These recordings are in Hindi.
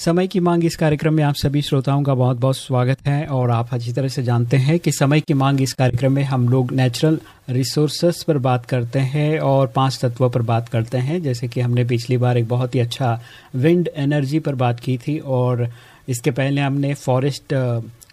समय की मांग इस कार्यक्रम में आप सभी श्रोताओं का बहुत बहुत स्वागत है और आप अच्छी तरह से जानते हैं कि समय की मांग इस कार्यक्रम में हम लोग नेचुरल रिसोर्सेस पर बात करते हैं और पाँच तत्वों पर बात करते हैं। जैसे कि हमने पिछली बार एक बहुत ही अच्छा विंड एनर्जी पर बात की थी और इसके पहले हमने फॉरेस्ट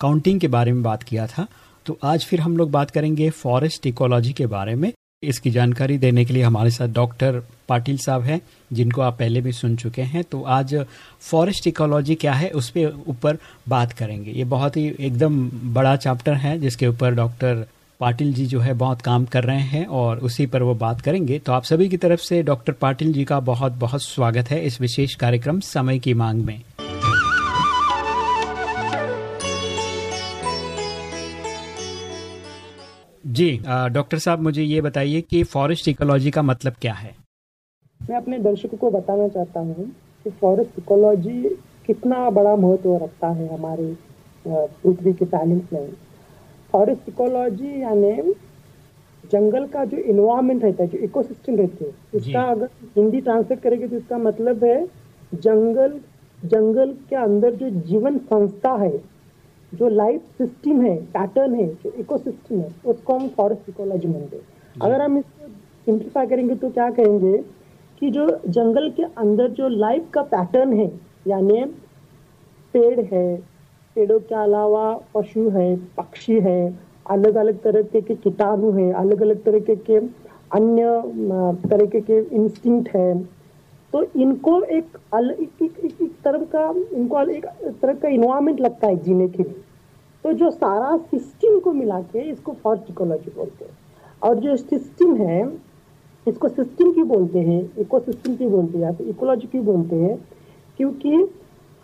काउंटिंग के बारे में बात किया था। तो आज फिर हम लोग बात करेंगे फॉरेस्ट इकोलॉजी के बारे में। इसकी जानकारी देने के लिए हमारे साथ डॉक्टर पाटिल साहब हैं, जिनको आप पहले भी सुन चुके हैं। तो आज फॉरेस्ट इकोलॉजी क्या है, उस पर ऊपर बात करेंगे। ये बहुत ही एकदम बड़ा चैप्टर है, जिसके ऊपर डॉक्टर पाटिल जी जो है बहुत काम कर रहे हैं और उसी पर वो बात करेंगे। तो आप सभी की तरफ़ से डॉक्टर पाटिल जी का बहुत बहुत स्वागत है इस विशेष कार्यक्रम समय की मांग में। जी डॉक्टर साहब मुझे ये बताइए कि फॉरेस्ट इकोलॉजी का मतलब क्या है? मैं अपने दर्शकों को बताना चाहता हूँ कि फॉरेस्ट इकोलॉजी कितना बड़ा महत्व रखता है हमारे पृथ्वी के बैलेंस में। फॉरेस्ट इकोलॉजी यानी जंगल का जो इन्वायरमेंट रहता है जो इकोसिस्टम रहती है उसका अगर हिंदी ट्रांसलेट करेंगे तो इसका मतलब है जंगल जंगल के अंदर जो जीवन संस्था है जो लाइफ सिस्टम है पैटर्न है जो इकोसिस्टम है उसको हम फॉरेस्ट इकोलॉजी मानते हैं। अगर हम इसको सिंप्लीफाई करेंगे तो क्या कहेंगे कि जो जंगल के अंदर जो लाइफ का पैटर्न है यानी पेड़ है पेड़ों के अलावा पशु है पक्षी है अलग अलग तरह के, कीटाणु है अलग अलग तरीके के, के अन्य तरीके के इंस्टिंक्ट है तो इनको एक अलग तरह का, इनको एक तरह का इन्वायरमेंट लगता है जीने के लिए। तो जो सारा सिस्टम को मिला के इसको फॉरेस्ट इकोलॉजी बोलते हैं। और जो सिस्टम है, इसको सिस्टम क्यों बोलते हैं? इको सिस्टम क्यों बोलते हैं? या इकोलॉजी क्यों बोलते हैं? क्योंकि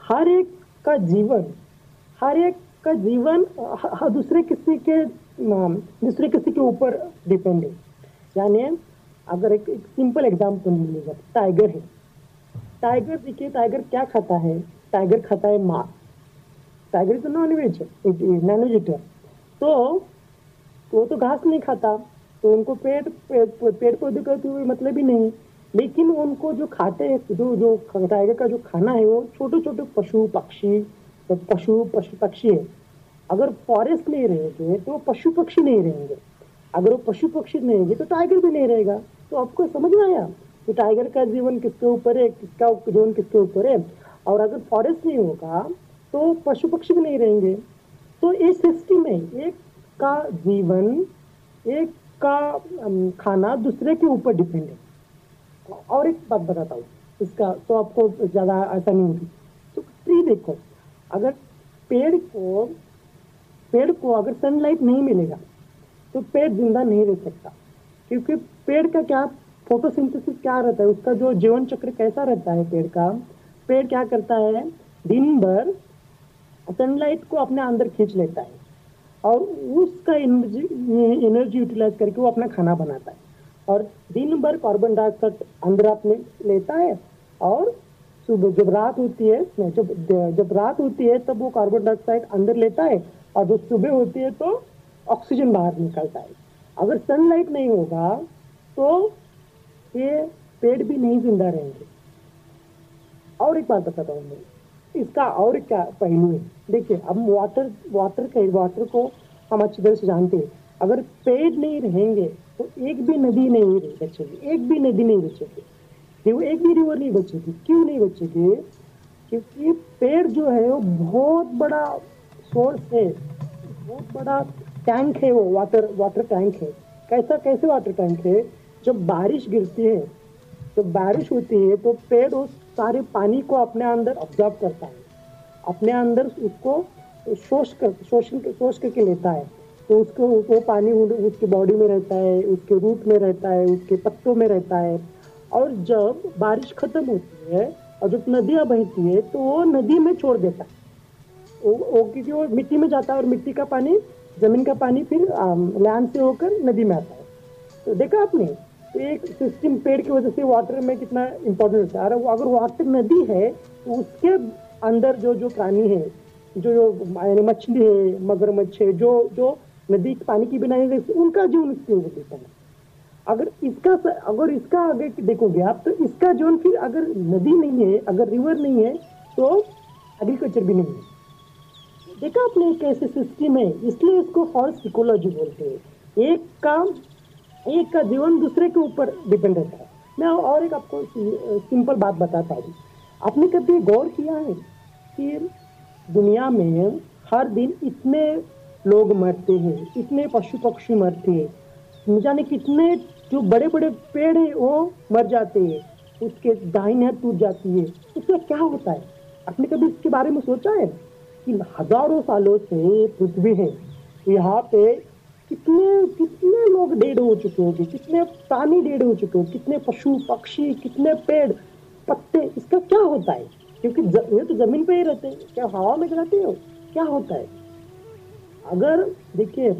हर एक का जीवन, हर एक का जीवन दूसरे किसी के दूसरे किसी के ऊपर डिपेंड है। यानी अगर एक, एक सिंपल एग्ज़ाम्पल मिलेगा टाइगर है। टाइगर देखिए टाइगर क्या खाता है? टाइगर खाता है मांस टाइगर तो नॉन वेज नॉन वेजिटर तो वो तो घास नहीं खाता। तो उनको पेड़ पेड़ पौधे का तो मतलब ही नहीं। लेकिन उनको जो खाते हैं जो जो टाइगर का जो खाना है वो छोटे छोटे पशु पक्षी तो पशु पशु पक्षी है। अगर फॉरेस्ट नहीं रहेंगे तो पशु पक्षी नहीं रहेंगे। अगर वो पशु पक्षी नहीं रहेंगे तो टाइगर भी नहीं रहेगा। तो आपको समझ में आया कि टाइगर का जीवन किसके ऊपर है, किसका जीवन किसके ऊपर है? और अगर फॉरेस्ट नहीं होगा तो पशु पक्षी भी नहीं रहेंगे। तो ये सिस्टम है एक का जीवन, एक का खाना दूसरे के ऊपर डिपेंड है। और एक बात बताता हूँ, इसका तो आपको ज़्यादा आसानी होगी। तो ट्री देखो, अगर पेड़ को पेड़ को अगर सनलाइट नहीं मिलेगा तो पेड़ ज़िंदा नहीं रह सकता। क्योंकि पेड़ का क्या फोटोसिंथेसिस क्या रहता है? उसका जो जीवन चक्र कैसा रहता है पेड़ का? पेड़ क्या करता है? दिन भर सनलाइट को अपने अंदर खींच लेता है और उसका एनर्जी एनर्जी यूटिलाइज करके वो अपना खाना बनाता है। और दिन भर कार्बन डाइऑक्साइड अंदर अपने लेता है और सुबह जब रात होती है जब जब रात होती है तब वो कार्बन डाइऑक्साइड अंदर लेता है और जब सुबह होती है तो ऑक्सीजन बाहर निकलता है। अगर सनलाइट नहीं होगा तो ये पेड़ भी नहीं ज़िंदा रहेंगे। और एक बात बताता हूँ मैं, इसका और क्या पहलू है? देखिए, अब वाटर वाटर के वाटर को हम अच्छी तरह से जानते हैं। अगर पेड़ नहीं रहेंगे तो एक भी नदी नहीं बचेगी, एक भी नदी नहीं बचेगी। एक भी रिवर नहीं बचेगी। क्यों नहीं बचेगी? क्योंकि पेड़ जो है, वो बहुत बड़ा सोर्स है, बहुत बड़ा टैंक है वो वाटर वाटर टैंक है। कैसा, कैसे वाटर टैंक है? जब बारिश गिरती है, जब बारिश होती है तो पेड़ उस सारे पानी को अपने अंदर ऑब्ज़र्व करता है। अपने अंदर उसको शोष कर शोषण शोष करके लेता है। तो उसको, वो पानी उसके बॉडी में रहता है, उसके रूट में रहता है, उसके पत्तों में रहता है। और जब बारिश खत्म होती है और जब नदियाँ बहती है तो वो नदी में छोड़ देता है। वो क्योंकि वो मिट्टी में जाता है और मिट्टी का पानी ज़मीन का पानी फिर लैंड से होकर नदी में आता है। तो देखा आपने तो एक सिस्टम पेड़ की वजह से वाटर में कितना इम्पोर्टेंट होता है अगर वाटर नदी है तो उसके अंदर जो जो प्राणी है, जो जो मछली है, मगरमच्छ है, जो जो नदी के पानी की बिना उनका जीवन उसके ऊपर डिपेंड है। अगर इसका अगर इसका आगे देखोगे आप तो इसका जीवन फिर अगर नदी नहीं है, अगर रिवर नहीं है तो एग्रीकल्चर भी नहीं है। आपने एक ऐसे सिस्टम है इसलिए इसको फॉरेस्ट इकोलॉजी बोलते हैं। एक का एक का जीवन दूसरे के ऊपर डिपेंड रहता है। मैं और एक आपको सिंपल बात बताता हूँ। आपने कभी गौर किया है कि दुनिया में हर दिन इतने लोग मरते हैं, इतने पशु पक्षी मरते हैं? जाने कितने जो बड़े बड़े पेड़ हैं, वो मर जाते हैं, उसके दाहिने टूट जाती है। उसका क्या होता है? आपने कभी इसके बारे में सोचा है? कि हज़ारों सालों से पृथ्वी है। यहाँ पे कितने कितने लोग डेड हो चुके होंगे कितने प्राणी डेड हो चुके हो? कितने पशु पक्षी कितने पेड़ पत्ते? इसका क्या होता है? क्योंकि ज, ये तो ज़मीन पे ही रहते हैं। क्या हवा में रहते हो? क्या होता है? अगर देखिए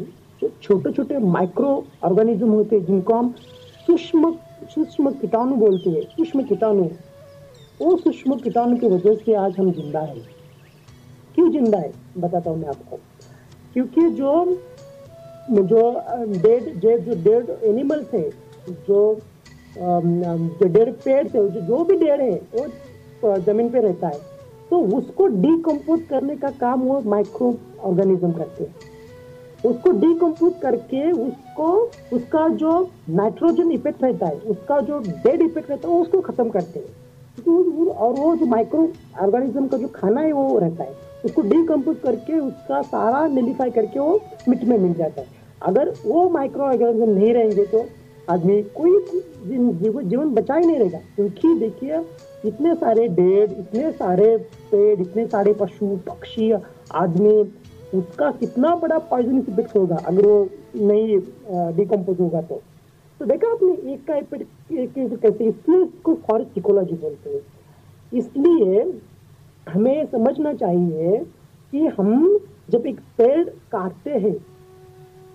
जो छोटे छोटे माइक्रो ऑर्गेनिज्म होते हैं जिनको हम सूक्ष्म सूक्ष्म कीटाणु बोलते हैं सूक्ष्म कीटाणु। वो सूक्ष्म कीटाणु की वजह से आज हम ज़िंदा है। क्यों ज़िंदा है? बताता हूँ मैं आपको। क्योंकि जो जो, डेड, जो जो डेड एनिमल थे जो जो डेड पेड़ थे जो जो भी डेड है, वो ज़मीन पे रहता है तो उसको डिकम्पोज करने का काम वो माइक्रो ऑर्गेनिज्म करते हैं। उसको डिकम्पोज करके उसको, उसका जो नाइट्रोजन इफ़ेक्ट रहता है, उसका जो डेड इफ़ेक्ट रहता है उसको खत्म करते हैं। तो और वो जो माइक्रो ऑर्गेनिज्म का जो खाना है, वो रहता है। उसको डिकम्पोज करके उसका सारा निलीफाई करके वो मिट में मिल जाता है अगर वो माइक्रो ऑर्गेनिज्म नहीं रहेंगे तो आदमी कोई जीवन बचा ही नहीं रहेगा क्योंकि देखिए इतने सारे डेड इतने सारे पेड़ इतने सारे पशु पक्षी आदमी उसका कितना बड़ा पॉइजनस इफ़ेक्ट होगा अगर वो नहीं डिकम्पोज होगा तो तो देखा आपने एक का इफ़ेक्ट कैसे इसलिए इसको फॉरेस्ट इकोलॉजी बोलते हैं इसलिए हमें समझना चाहिए कि हम जब एक पेड़ काटते हैं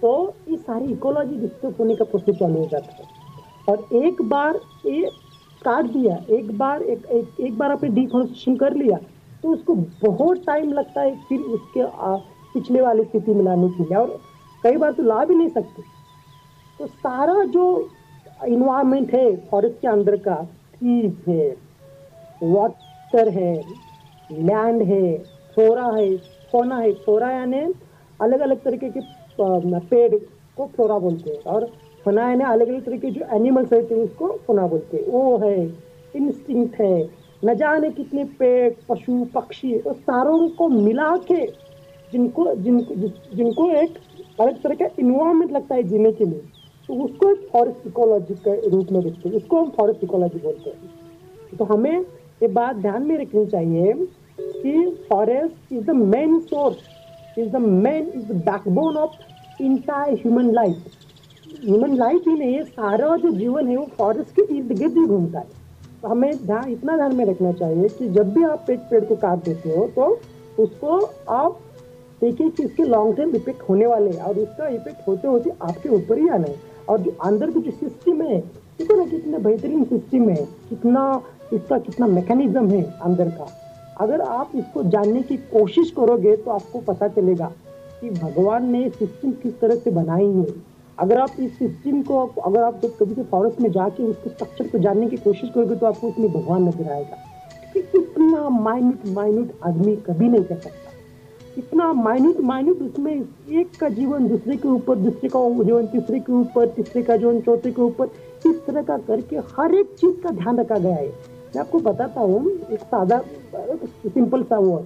तो ये सारी इकोलॉजी डिस्टर्ब होने का प्रोसेस चालू हो जाता है। और एक बार ये काट दिया एक बार एक एक, एक बार आपने डिफॉरेस्टेशन कर लिया तो उसको बहुत टाइम लगता है फिर उसके आ, पिछले वाली स्थिति में लाने के लिए। और कई बार तो ला भी नहीं सकते। तो सारा जो इन्वायरमेंट है फॉरेस्ट के अंदर का ट्रीज है वाटर है लैंड है फ्लोरा है, सोना है फ्लोरा यानी अलग अलग तरीके के पेड़ को फ्लोरा बोलते हैं। और फना यानी अलग अलग तरीके जो एनिमल्स रहते हैं उसको फना बोलते हैं। वो है इंस्टिंक्ट है। न जाने कितने पेड़, पशु, पक्षी और सारों को मिला के जिनको जिनको जिनको एक अलग तरह का इन्वायरमेंट लगता है जीने के लिए तो उसको एक फॉरेस्ट इकोलॉजी के रूप में देखते हैं। उसको हम फॉरेस्ट इकोलॉजी बोलते हैं। तो हमें ये बात ध्यान में रखनी चाहिए कि forest is the main source is the main is the backbone of entire human life human life ही नहीं है सारा जो जीवन है वो फॉरेस्ट के इर्द गिर्द ही घूमता है। तो हमें ध्यान, इतना ध्यान में रखना चाहिए कि जब भी आप एक पेड़ को काट देते हो तो उसको आप देखिए कि इसके लॉन्ग टर्म इफ़ेक्ट होने वाले हैं। और उसका इफ़ेक्ट होते होते आपके ऊपर ही आना है। और जो अंदर की जो सिस्टम है देखो ना कितना बेहतरीन सिस्टम है, कितना इसका कितना मैकेनिज्म है अंदर का। अगर आप इसको जानने की कोशिश करोगे तो आपको पता चलेगा कि भगवान ने सिस्टम किस तरह से बनाई है। अगर आप इस सिस्टम को, अगर आप जब कभी फॉरेस्ट में जाके उसके स्ट्रक्चर को जानने की कोशिश करोगे तो आपको उसमें भगवान नज़र आएगा। इतना माइन्यूट माइन्यूट आदमी कभी नहीं कर सकता। इतना माइन्यूट माइन्यूट उसमें एक का जीवन दूसरे के ऊपर, दूसरे का जीवन तीसरे के ऊपर, तीसरे का जीवन चौथे के ऊपर, इस तरह का करके हर एक चीज़ का ध्यान रखा गया है। मैं आपको बताता हूँ, एक सादा सिंपल सा वो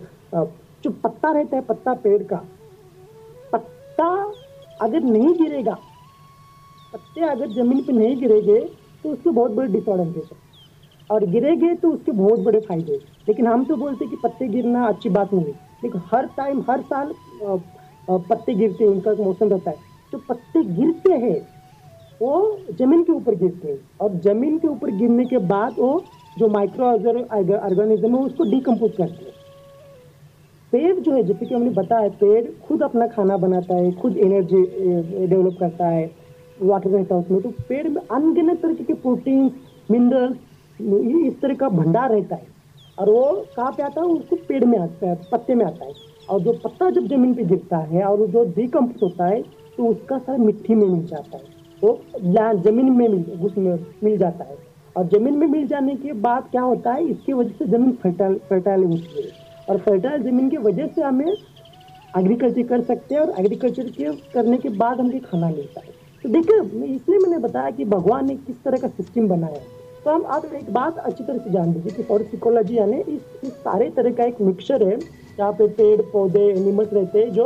जो पत्ता रहता है, पत्ता पेड़ का। पत्ता अगर नहीं गिरेगा, पत्ते अगर ज़मीन पे नहीं गिरेगे तो उसके बहुत बड़े डिसएडवांटेज है। और गिरेगे तो उसके बहुत बड़े फ़ायदे लेकिन हम तो बोलते कि पत्ते गिरना अच्छी बात नहीं देखो, हर टाइम हर साल पत्ते गिरते हैं, उनका मौसम रहता है। जो पत्ते गिरते हैं, वो ज़मीन के ऊपर गिरते हैं। और ज़मीन के ऊपर गिरने के बाद वो जो माइक्रो ऑर्गेनिज्म है, उसको डिकम्पोज करते हैं। पेड़ जो है, जैसे कि हमने बताया, पेड़ खुद अपना खाना बनाता है, खुद एनर्जी डेवलप करता है वाटर रहता है उसमें तो पेड़ में अनगिनत तरीके के प्रोटीन मिनरल्स इस तरह का भंडार रहता है। और वो कहाँ पे आता है? उसको पेड़ में आता है, पत्ते में आता है। और जो पत्ता जब ज़मीन पे गिरता है और जो डिकम्पोज होता है तो उसका सारा मिट्टी में मिल जाता है। वो ज़मीन में मिल मिल जाता है। और ज़मीन में मिल जाने के बाद क्या होता है इसकी वजह से ज़मीन फर्टाइल फर्टाइल होती है। और फर्टाइल ज़मीन की वजह से हमें एग्रीकल्चर कर सकते हैं और एग्रीकल्चर के करने के बाद हमें खाना मिलता है। तो देखिए इसलिए मैंने बताया कि भगवान ने किस तरह का सिस्टम बनाया तो हम आप एक बात अच्छी तरह से जान लीजिए कि फॉरेस्ट इकोलॉजी यानी इस, इस सारे तरह का एक मिक्सचर है जहाँ पे पेड़ पौधे एनिमल्स रहते हैं जो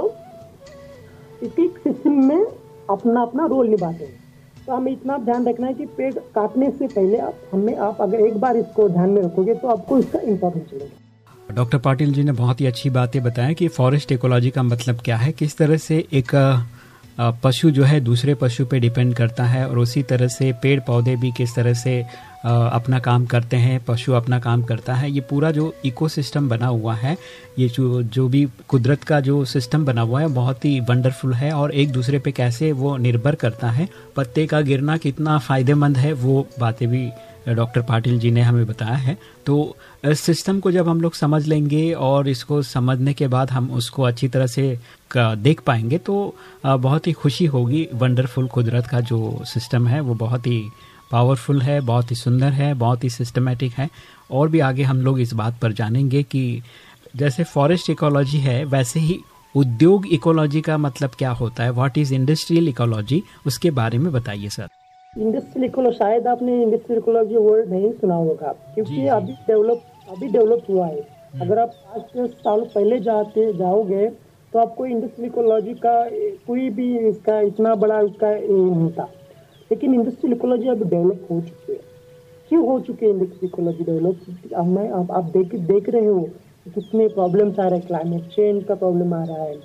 इसके सिस्टम में अपना अपना रोल निभाते हैं। तो हमें इतना ध्यान रखना है कि पेड़ काटने से पहले आप, हमें आप अगर एक बार इसको ध्यान में रखोगे तो आपको इसका इम्पोर्टेंस मिलेगा। डॉक्टर पाटिल जी ने बहुत ही अच्छी बातें बताया कि फॉरेस्ट इकोलॉजी का मतलब क्या है, किस तरह से एक पशु जो है दूसरे पशु पे डिपेंड करता है और उसी तरह से पेड़ पौधे भी किस तरह से अपना काम करते हैं, पशु अपना काम करता है, ये पूरा जो इकोसिस्टम बना हुआ है, ये जो जो भी कुदरत का जो सिस्टम बना हुआ है, बहुत ही वंडरफुल है और एक दूसरे पे कैसे वो निर्भर करता है, पत्ते का गिरना कितना फ़ायदेमंद है, वो बातें भी डॉक्टर पाटिल जी ने हमें बताया है। तो इस सिस्टम को जब हम लोग समझ लेंगे और इसको समझने के बाद हम उसको अच्छी तरह से देख पाएँगे तो बहुत ही खुशी होगी वंडरफुल कुदरत का जो सिस्टम है, वो बहुत ही पावरफुल है बहुत ही सुंदर है बहुत ही सिस्टमेटिक है। और भी आगे हम लोग इस बात पर जानेंगे कि जैसे फॉरेस्ट इकोलॉजी है वैसे ही उद्योग इकोलॉजी का मतलब क्या होता है? व्हाट इज़ इंडस्ट्रियल इकोलॉजी उसके बारे में बताइए सर इंडस्ट्रियल इकोलॉजी शायद आपने इंडस्ट्रियल इकोलॉजी वर्ड नहीं सुना होगा क्योंकि अभी डेवलप अभी डेवलप हुआ है। हम्म। अगर आप आज पाँच साल पहले जाते जाओगे तो आपको इंडस्ट्रियल इकोलॉजी का कोई भी इसका इतना बड़ा उसका नहीं था लेकिन इंडस्ट्रियल इकोलॉजी अब डेवलप हो चुकी है। क्यों हो चुके हैं इंडस्ट्रियल इकोलॉजी डेवलप अब मैं आप, आप देख देख रहे हो कितने प्रॉब्लम्स आ रहे हैं। क्लाइमेट चेंज का प्रॉब्लम आ रहा है।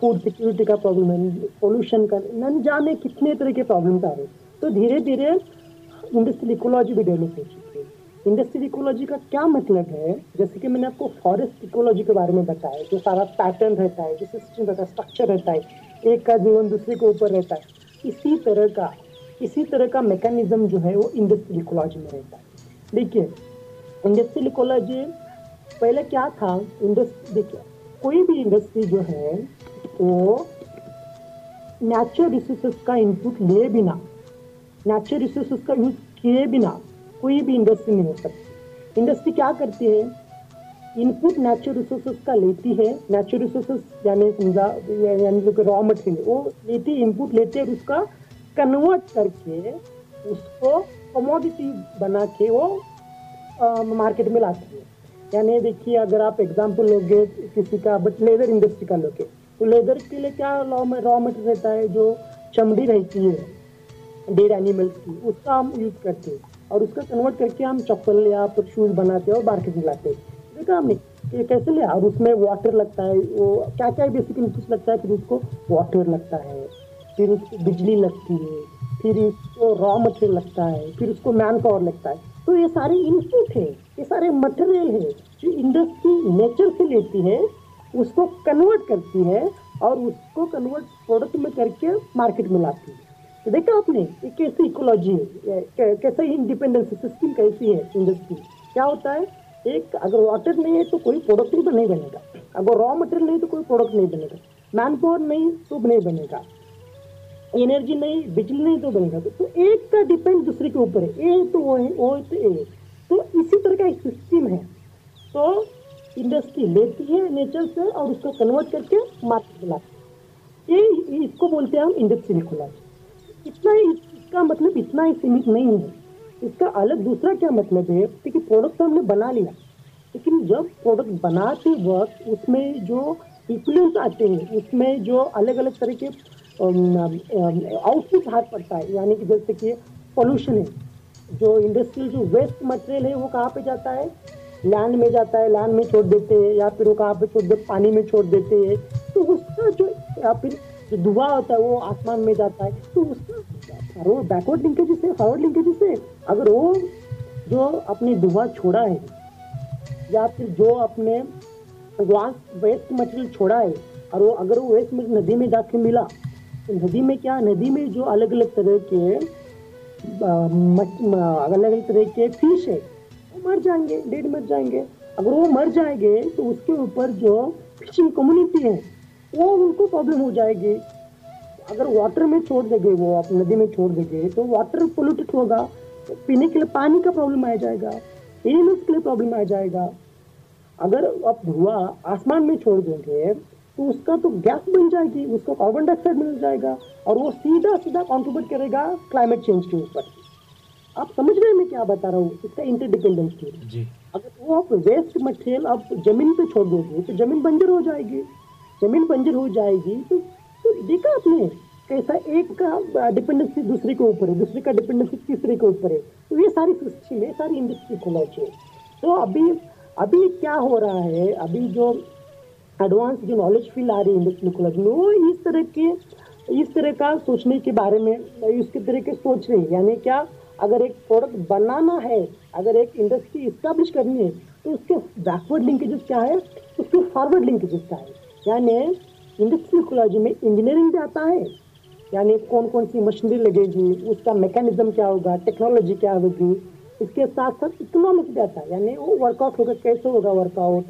फ़ूड सिक्योरिटी का प्रॉब्लम है। पोल्यूशन का न जाने कितने तरह के प्रॉब्लम्स आ रहे हैं। तो धीरे धीरे इंडस्ट्रियल इकोलॉजी भी डेवलप हो चुकी है। इंडस्ट्रियल इकोलॉजी का क्या मतलब है? जैसे कि मैंने आपको फॉरेस्ट इकोलॉजी के बारे में बताया जो सारा पैटर्न रहता है जो सिस्टम रहता है स्ट्रक्चर रहता है एक का जीवन दूसरे के ऊपर रहता है। इसी तरह का इसी तरह का मैकेनिज्म जो है वो इंडस्ट्रियल इकोलॉजी में रहता है। देखिए इंडस्ट्रियल इकोलॉजी पहले क्या था? इंडस्ट्री देखिए, कोई भी इंडस्ट्री जो है, वो नेचुरल रिसोर्सेज का इनपुट लिए बिना नेचुरल रिसोर्सेज का यूज़ किए बिना कोई भी इंडस्ट्री नहीं हो सकती। इंडस्ट्री क्या करती है? इनपुट नेचुरल रिसोर्सेज का लेती है। नेचुरल रिसोर्सेज यानी समझा, यानी रॉ मटेरियल वो लेती इनपुट लेते हैं उसका कन्वर्ट करके उसको कमोडिटी बना के वो मार्केट में लाती है। यानी देखिए, अगर आप एग्ज़ाम्पल लोगे किसी का बट लेदर इंडस्ट्री का लोगे तो लेदर के लिए क्या रॉ मटेरियल रहता है? जो चमड़ी रहती है डेड एनिमल्स की, उसका हम यूज़ करते हैं। और उसका कन्वर्ट करके हम चप्पल या फिर शूज़ बनाते हैं और मार्केट में लाते हैं। देखा हमने कि कैसे लिया? और उसमें वाटर लगता है, वो क्या क्या बेसिक इनपुट्स लगता है, फिर उसको वाटर लगता है। फिर उसको बिजली लगती है, फिर उसको रॉ मटेरियल लगता है, फिर उसको मैन पावर लगता है। तो ये सारे इनपुट है, ये सारे मटेरियल है जो इंडस्ट्री नेचर से लेती है, उसको कन्वर्ट करती है और उसको कन्वर्ट प्रोडक्ट में करके मार्केट में लाती है। तो देखा आपने, ये कैसी इकोलॉजी है कैसा इंडिपेंडेंस सिस्टम कैसी है इंडस्ट्री क्या होता है? एक, अगर वाटर नहीं है तो कोई प्रोडक्ट नहीं बनेगा। अगर रॉ मटेरियल नहीं तो कोई प्रोडक्ट नहीं बनेगा। मैन पावर नहीं तो नहीं बनेगा। एनर्जी नहीं बिजली नहीं तो बनेगा। तो, एक का डिपेंड दूसरे के ऊपर है। ए तो वो है ओ तो ए तो इसी तरह का एक सिस्टम है। तो इंडस्ट्री लेती है नेचर से और उसको कन्वर्ट करके मार्केट में है। ये इसको बोलते हैं हम इंडस्ट्री इकोलॉजी इतना ही इसका मतलब इतना ही सीमित नहीं है। इसका अलग दूसरा क्या मतलब है? कि प्रोडक्ट तो हमने बना लिया। लेकिन जब प्रोडक्ट बनाते वक्त उसमें जो इक्वलेंस आते हैं उसमें जो अलग अलग तरह के आउटपुट हाथ पड़ता है। यानी कि जैसे कि पोल्यूशन है। जो इंडस्ट्रियल जो वेस्ट मटेरियल है, वो कहाँ पे जाता है? लैंड में जाता है। लैंड में छोड़ देते हैं या फिर वो कहाँ पे छोड़ देते पानी में छोड़ देते हैं। तो उसका जो, या फिर जो धुआँ होता है, वो आसमान में जाता है। तो उसका वो बैकवर्ड लिंकेज से फॉरवर्ड लिंकेज से अगर वो जो अपने धुआँ छोड़ा है, या फिर जो अपने वेस्ट मटेरियल छोड़ा है, और वो अगर वो वेस्ट नदी में जाके मिला नदी में क्या, नदी में जो अलग अलग तरह के अलग अलग तरह के फ़िश है, वो मर जाएँगे डेड मर जाएँगे। अगर वो मर जाएँगे तो उसके ऊपर जो फिशिंग कम्युनिटी है, वो उनको प्रॉब्लम हो जाएगी। अगर वाटर में छोड़ देंगे वो, आप नदी में छोड़ देंगे तो वाटर पोल्यूटेड होगा तो पीने के लिए पानी का प्रॉब्लम आ जाएगा एनिमल्स के लिए प्रॉब्लम आ जाएगा। अगर आप धुआँ आसमान में छोड़ देंगे तो उसका तो गैस बन जाएगी उसको कार्बन डाइऑक्साइड मिल जाएगा और वो सीधा सीधा कॉन्ट्रीब्यूट करेगा क्लाइमेट चेंज के ऊपर। आप समझ रहे हैं मैं क्या बता रहा हूँ? इसका इंटरडिपेंडेंस जी। अगर वो आप वेस्ट मटेरियल आप ज़मीन पे छोड़ दोगे तो ज़मीन बंजर हो जाएगी। ज़मीन बंजर हो जाएगी तो, तो देखा आपने कैसा एक का डिपेंडेंसी दूसरे के ऊपर है दूसरे का डिपेंडेंसी तीसरे के ऊपर है। तो ये सारी सिस्टम है सारी इंडस्ट्री इकोलॉजी है। तो अभी अभी क्या हो रहा है? अभी जो एडवांस जो नॉलेज फील आ रही है इंडस्ट्री इकोलॉजी में वो इस तरह के, इस तरह का सोचने के बारे में इसके तरह के सोच रहे हैं। यानी क्या, अगर एक प्रोडक्ट बनाना है, अगर एक इंडस्ट्री इस्टेब्लिश करनी है तो उसके बैकवर्ड लिंकेजेस क्या है? उसके फॉरवर्ड लिंकेजेस क्या है? यानी इंडस्ट्री इकोलॉजी में इंजीनियरिंग भी आता है। यानी कौन कौन सी मशीनरी लगेगी, उसका मैकेनिज्म क्या होगा टेक्नोलॉजी क्या होगी, इसके साथ साथ इकोनॉमिक्स भी आता है। यानी वो वर्कआउट होगा, कैसे होगा वर्कआउट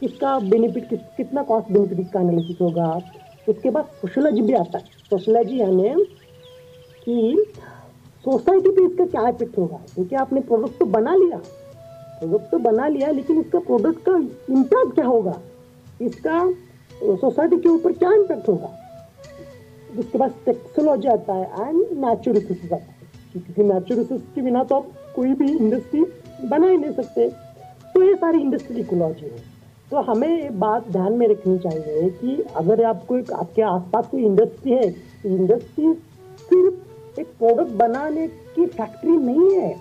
किसका बेनिफिट किस, कितना कॉस्ट बेनिफिट का एनालिसिस होगा? उसके बाद सोशोलॉजी भी आता है। सोशोलॉजी यानी कि सोसाइटी पे इसका क्या इफ़ेक्ट होगा? क्योंकि आपने प्रोडक्ट तो बना लिया। प्रोडक्ट तो बना लिया, लेकिन इसका प्रोडक्ट का इम्पैक्ट क्या होगा? इसका सोसाइटी के ऊपर क्या इम्पैक्ट होगा? उसके बाद टेक्सोलॉजी आता है एंड नेचुरल रिसोर्सेज आता है। क्योंकि नेचुरल रिसोर्स के बिना तो आप कोई भी इंडस्ट्री बना ही नहीं सकते। तो ये सारी इंडस्ट्री इकोलॉजी है। तो हमें ये बात ध्यान में रखनी चाहिए कि अगर आपको एक, आपके आसपास कोई इंडस्ट्री है इंडस्ट्री सिर्फ़ एक प्रोडक्ट बनाने की फैक्ट्री नहीं है।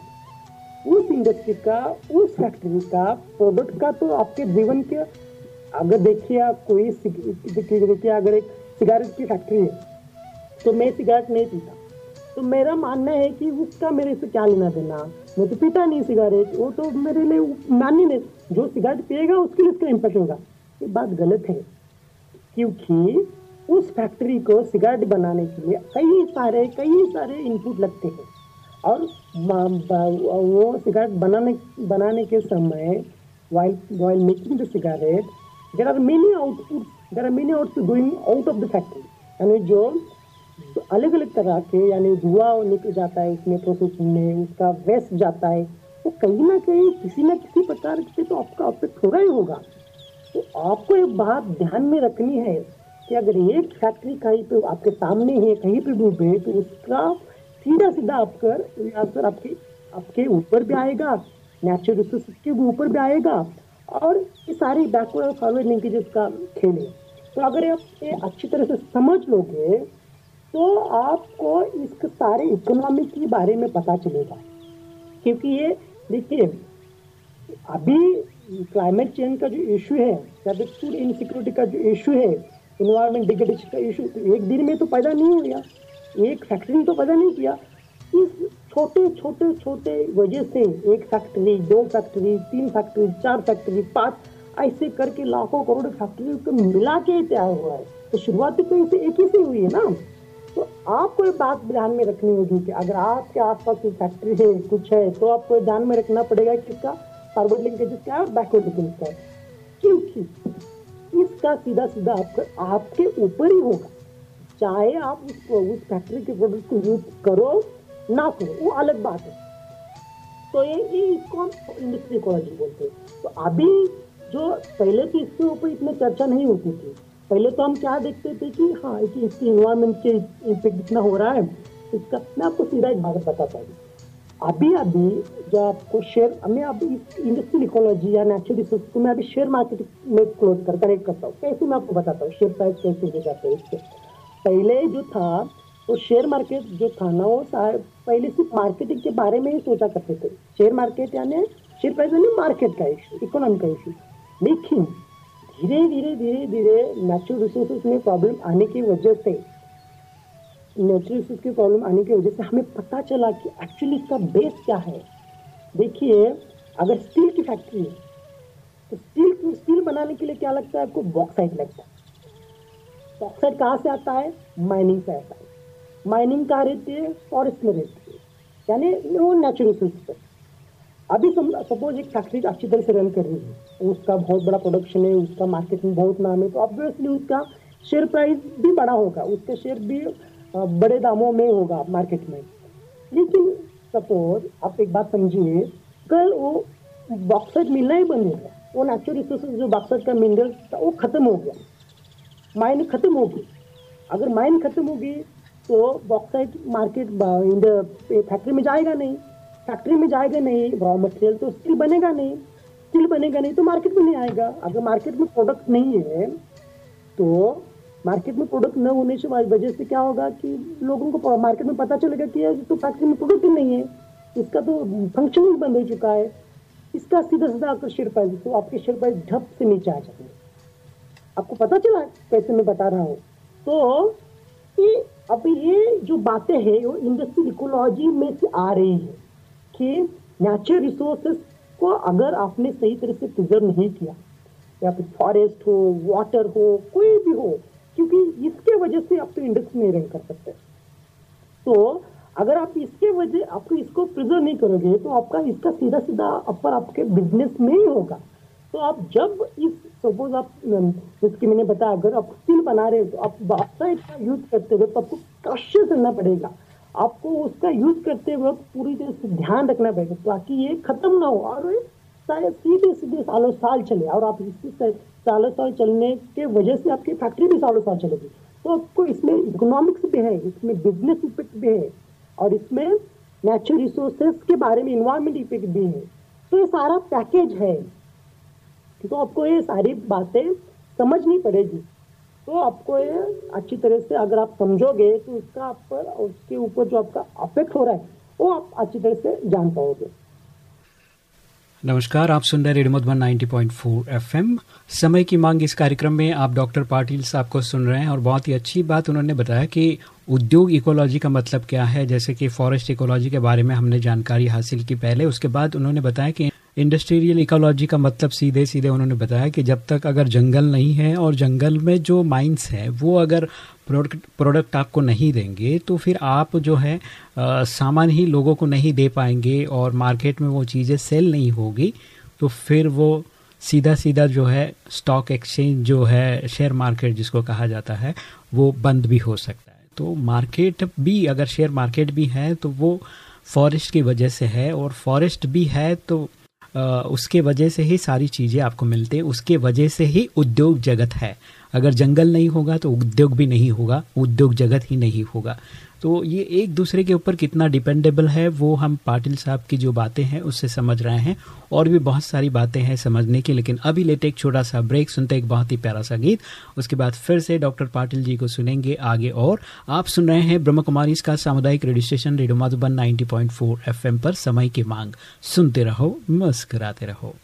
उस इंडस्ट्री का, उस फैक्ट्री का प्रोडक्ट का तो आपके जीवन के, अगर देखिए आप कोई देखिए अगर एक सिगरेट की फैक्ट्री है तो मैं सिगरेट नहीं पीता। तो मेरा मानना है कि उसका मेरे से क्या लेना देना। मैं तो पीता नहीं सिगरेट, वो तो मेरे लिए मानी नहीं जो सिगरेट पिएगा, उसके लिए उसका इम्पैक्ट होगा। ये बात गलत है, क्योंकि उस फैक्ट्री को सिगरेट बनाने के लिए कई सारे कई सारे इनपुट लगते हैं। और वो सिगरेट बनाने बनाने के समय while while making the cigarette, there are many outputs, there are many outputs going out of the factory यानी जो अलग अलग तरह के, यानी धुआँ निकल जाता है उसमें प्रोसेस में, उसका वेस्ट जाता है। वो कहीं ना कहीं किसी ना किसी प्रकार से तो आपका अफेक्ट होगा ही होगा। तो आपको एक बात ध्यान में रखनी है कि अगर एक फैक्ट्री कहीं पे आपके सामने है कहीं पे डूबे तो उसका सीधा सीधा आपकर असर आपके आपके ऊपर भी आएगा नेचुरल रिसोर्स के ऊपर भी आएगा, और ये सारी बैकवर्ड और फॉरवर्ड लिंकेजेस का खेल है। तो अगर आप ये अच्छी तरह से समझ लोगे तो आपको इस सारे इकोनॉमी के बारे में पता चलेगा। क्योंकि ये देखिए, अभी क्लाइमेट चेंज का जो इशू है, या फिर फ़ूड इनसिक्योरिटी का जो इशू है इन्वायरमेंट डिग्रेडेशन का इशू तो एक दिन में तो पैदा नहीं हो गया। एक फैक्ट्री ने तो पैदा नहीं किया। इस छोटे छोटे छोटे वजह से एक फैक्ट्री दो फैक्ट्री तीन फैक्ट्री चार फैक्ट्री पाँच, ऐसे करके लाखों करोड़ फैक्ट्री को मिला के तैयार हुआ है। तो शुरुआत तो इसे एक ही से हुई है ना? तो आपको ये बात ध्यान में रखनी होगी कि अगर आपके आसपास कोई फैक्ट्री है, कुछ है तो आपको ध्यान में रखना पड़ेगा कि इसका फॉरवर्ड लिंकेज क्या है और बैकवर्ड लिंकेज क्या है। क्योंकि इसका सीधा सीधा आपका, आपके ऊपर ही होगा। चाहे आप उस उस फैक्ट्री के प्रोडक्ट को यूज़ करो ना करो, वो अलग बात है। तो ये ये इसको हम इंडस्ट्री इकोलॉजी बोलते हैं। तो अभी जो पहले तो इसके ऊपर इतनी चर्चा नहीं होती थी पहले तो हम क्या देखते थे कि हाँ कि इसकी इन्वायरमेंट के इम्पेक्ट इतना हो रहा है इसका मैं आपको सीधा एक भारत बताता हूँ अभी अभी जो आपको शेयर मैं अभी इंडस्ट्रियल इकोलॉजी या नेचुरल रिसोर्स को मैं अभी शेयर मार्केट में क्लोज कर कनेक्ट करता हूँ। कैसे मैं आपको बताता हूँ शेयर प्राइस कैसे हो जाते हैं इससे पहले जो था, वो शेयर मार्केट जो था ना, वो पहले सिर्फ़ मार्केटिंग के बारे में ही सोचा करते थे। शेयर मार्केट यानी शेयर प्राइस यानी मार्केट का इशू इकोनॉमी का इशू लेकिन धीरे धीरे धीरे धीरे नेचुरल रिसोर्सेज में प्रॉब्लम आने की वजह से नेचुरल रिसोर्स की प्रॉब्लम आने की वजह से हमें पता चला कि एक्चुअली इसका बेस क्या है। देखिए, अगर स्टील की फैक्ट्री है तो स्टील स्टील बनाने के लिए क्या लगता है आपको? बॉक्साइट लगता है। बॉक्साइट कहाँ से आता है? माइनिंग से आता है। माइनिंग कहाँ रहती है? फॉरेस्ट में रहती है। यानी वो नेचुरल रिसोर्स पर। अभी सपोज़ एक फैक्ट्री अच्छी तरह से रन कर रही है। उसका बहुत बड़ा प्रोडक्शन है, उसका मार्केट में बहुत नाम है तो ऑब्वियसली उसका शेयर प्राइस भी बड़ा होगा, उसका शेयर भी बड़े दामों में होगा मार्केट में। लेकिन सपोज़ आप एक बात समझिए, कल वो बॉक्साइट मिलना ही बंद हो गया। वो नेचुरल रिसोर्सेज जो बॉक्साइट का मिनरल था, वो खत्म हो गया। माइन खत्म हो गई। अगर माइन खत्म हो गई तो बॉक्साइट मार्केट फैक्ट्री में जाएगा नहीं। फैक्ट्री में जाएगा नहीं रॉ मटेरियल तो स्टील बनेगा नहीं। स्टील बनेगा नहीं तो मार्केट में नहीं आएगा। अगर मार्केट में प्रोडक्ट नहीं है तो मार्केट में प्रोडक्ट न होने से वजह से क्या होगा कि लोगों को मार्केट में पता चलेगा कि तो फैक्ट्री में प्रोडक्ट ही नहीं है। इसका तो फ़ंक्शन ही बंद हो चुका है। इसका सीधा सीधा आपका शेयर प्राइस तो आपके शेयर प्राइस ढप से नीचे आ जाएँगे आपको पता चला? कैसे मैं बता रहा हूँ। तो कि अब ये जो बातें हैं, वो इंडस्ट्रियल इकोलॉजी में से आ रही है कि नेचुरल रिसोर्सेस को अगर आपने सही तरह से प्रिजर्व नहीं किया, या फिर फॉरेस्ट हो वाटर हो, कोई भी हो, क्योंकि इसके वजह से आप तो इंडस्ट्री नहीं रन कर सकते तो अगर आप इसके वजह, आपको इसको प्रिजर्व नहीं करोगे तो आपका इसका सीधा सीधा अपर आपके बिज़नेस में ही होगा। तो आप जब इस सपोज़ आप जैसे मैंने बताया, अगर आप स्टील बना रहे हो तो आप बाक्साइड का यूज़ करते हो तो आपको कॉशियस रहना पड़ेगा। आपको उसका यूज़ करते वक्त पूरी तरह से ध्यान रखना पड़ेगा, ताकि ये खत्म ना हो और शायद सीधे सीधे सालों साल चले और आप इसी सालों साल चलने के वजह से आपकी फैक्ट्री भी सालों साल चलेगी। तो आपको इसमें इकोनॉमिक्स भी है, इसमें बिज़नेस इफ़ेक्ट भी है और इसमें नेचुरल रिसोर्सेस के बारे में इन्वायरमेंट इफ़ेक्ट भी है। तो ये सारा पैकेज है। तो आपको ये सारी बातें समझनी पड़ेगी। तो आपको ये अच्छी तरह से अगर आप समझोगे तो उसका आप पर उसके ऊपर जो आपका अफेक्ट हो रहा है, वो आप अच्छी तरह से जान पाओगे। नमस्कार, आप सुन रहे रेडियो मधुबन 90.4 एफएम। समय की मांग इस कार्यक्रम में आप डॉक्टर पाटिल साहब को सुन रहे हैं और बहुत ही अच्छी बात उन्होंने बताया कि उद्योग इकोलॉजी का मतलब क्या है। जैसे कि फॉरेस्ट इकोलॉजी के बारे में हमने जानकारी हासिल की पहले, उसके बाद उन्होंने बताया कि इंडस्ट्रियल इकोलॉजी का मतलब सीधे सीधे उन्होंने बताया कि जब तक अगर जंगल नहीं है और जंगल में जो माइंस है, वो अगर प्रोडक्ट प्रोडक्ट आपको नहीं देंगे तो फिर आप जो है सामान ही लोगों को नहीं दे पाएँगे और मार्केट में वो चीज़ें सेल नहीं होगी तो फिर वो सीधा सीधा जो है स्टॉक एक्सचेंज जो है शेयर मार्केट जिसको कहा जाता है, वो बंद भी हो सकता है। तो मार्केट भी, अगर शेयर मार्केट भी है तो वो फॉरेस्ट की वजह से है और फॉरेस्ट भी है तो उसके वजह से ही सारी चीज़ें आपको मिलती है। उसके वजह से ही उद्योग जगत है। अगर जंगल नहीं होगा तो उद्योग भी नहीं होगा, उद्योग जगत ही नहीं होगा। तो ये एक दूसरे के ऊपर कितना डिपेंडेबल है वो हम पाटिल साहब की जो बातें हैं उससे समझ रहे हैं और भी बहुत सारी बातें हैं समझने की लेकिन अभी लेते एक छोटा सा ब्रेक सुनते एक बहुत ही प्यारा सा गीत उसके बाद फिर से डॉक्टर पाटिल जी को सुनेंगे आगे और आप सुन रहे हैं ब्रह्म कुमारी इसका सामुदायिक radio station radio Madhuban 90.4 FM पर समय की मांग सुनते रहो मुस्कुराते रहो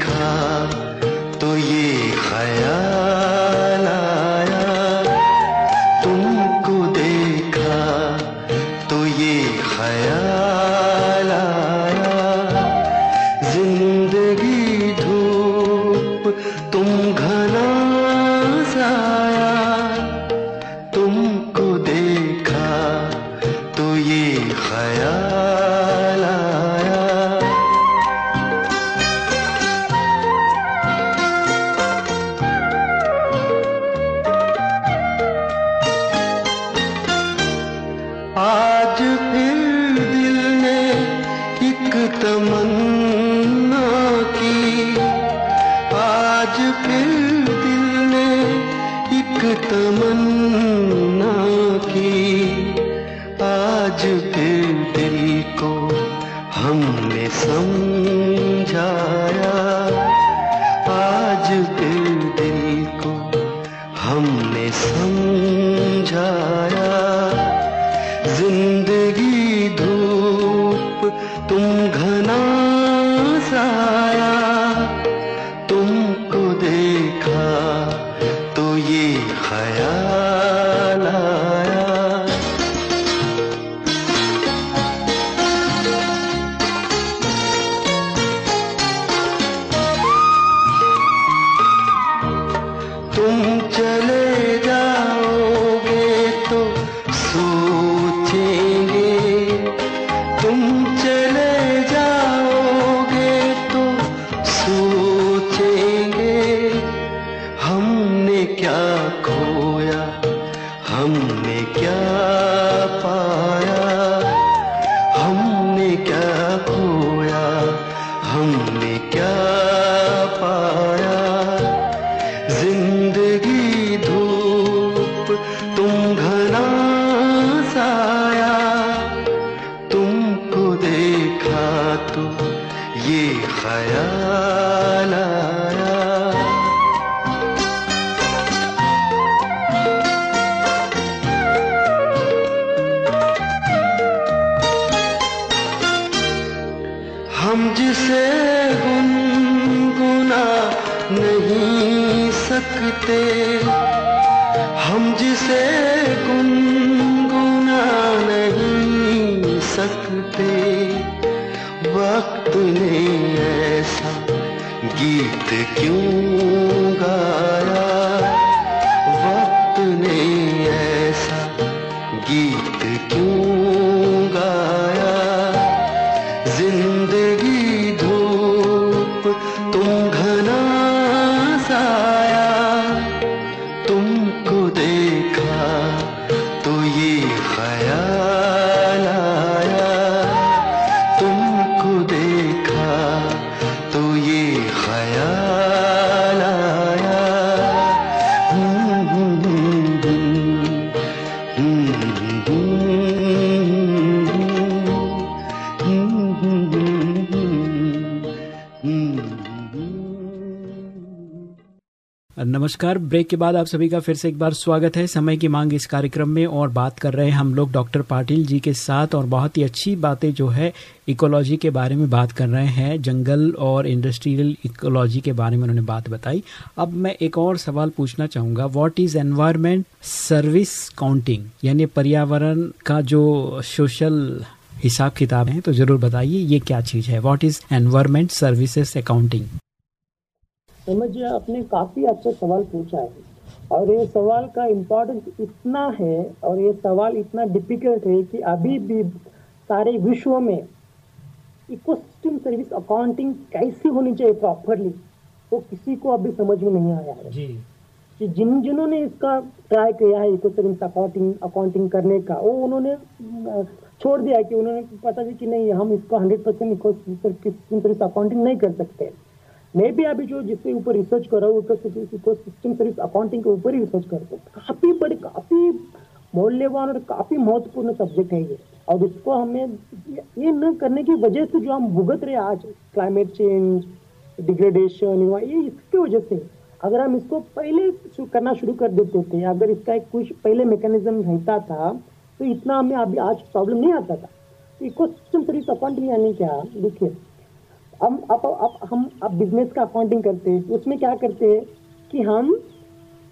ख्याल ये ज़िंदगी नमस्कार। ब्रेक के बाद आप सभी का फिर से एक बार स्वागत है। समय की मांग इस कार्यक्रम में और बात कर रहे हैं हम लोग डॉक्टर पाटिल जी के साथ और बहुत ही अच्छी बातें जो है इकोलॉजी के बारे में बात कर रहे हैं। जंगल और इंडस्ट्रियल इकोलॉजी के बारे में उन्होंने बात बताई। अब मैं एक और सवाल पूछना चाहूँगा। What is environment service counting यानी पर्यावरण का जो सोशल हिसाब किताब है तो ज़रूर बताइए, ये क्या चीज़ है? What is environment services accounting समझिए आपने काफ़ी अच्छा सवाल पूछा है। और ये सवाल का इम्पोर्टेंस इतना है और ये सवाल इतना डिफ़िकल्ट है कि अभी भी सारे विश्व में इकोसिस्टम सर्विस अकाउंटिंग कैसी होनी चाहिए प्रॉपरली वो किसी को अभी समझ में नहीं आया है। जी। कि जिन जिन्होंने इसका ट्राई किया है इको सर्विस अकाउंटिंग अकाउंटिंग करने का वो उन्होंने छोड़ दिया कि उन्होंने पता था कि नहीं हम इसको hundred percent eco service accounting नहीं कर सकते। मैं भी अभी जो जिसके ऊपर रिसर्च कर रहा हूँ इको सिस्टम सर्विस अकाउंटिंग के ऊपर ही रिसर्च करता हूँ। काफ़ी बड़े, काफ़ी मूल्यवान और काफ़ी महत्वपूर्ण सब्जेक्ट है ये। और इसको हमें ये न करने की वजह से जो हम भुगत रहे आज क्लाइमेट चेंज डिग्रेडेशन ये इसकी वजह से। अगर हम इसको पहले करना शुरू कर देते थे, अगर इसका एक कुछ पहले मैकेनिज्म रहता था तो इतना हमें अभी आज प्रॉब्लम नहीं आता था। इको सिस्टम सर्विस अकाउंटिंग यानी क्या? देखिए हम अब अब हम अब बिज़नेस का अकाउंटिंग करते हैं, उसमें क्या करते हैं कि हम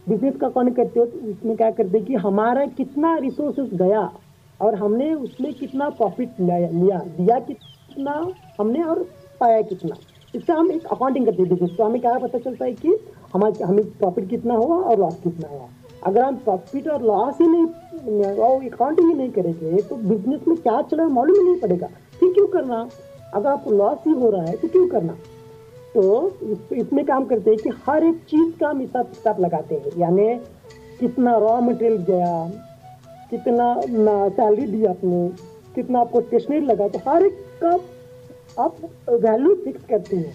बिज़नेस का अकाउंटिंग करते हैं तो उसमें क्या करते हैं कि हमारा कितना रिसोर्सेस गया और हमने उसमें कितना प्रॉफिट लिया लिया, दिया कितना, हमने और पाया कितना। इससे हम एक अकाउंटिंग करते हैं बिज़नेस तो हमें क्या पता चलता है कि हमारे, हमें प्रॉफिट कितना हुआ और लॉस कितना हुआ। अगर हम प्रॉफिट और लॉस ही नहीं और अकाउंटिंग ही नहीं करेंगे तो बिज़नेस में क्या चल रहा है मालूम ही नहीं पड़ेगा। फिर क्यों करना? अगर आपको लॉस ही हो रहा है तो क्यों करना? तो इस, इसमें काम करते हैं कि हर एक चीज़ का हम हिसाब किताब लगाते हैं। यानी कितना रॉ मटेरियल गया कितना सैलरी दी आपने कितना आपको स्टेशनरी लगा तो हर एक का आप वैल्यू फिक्स करते हैं।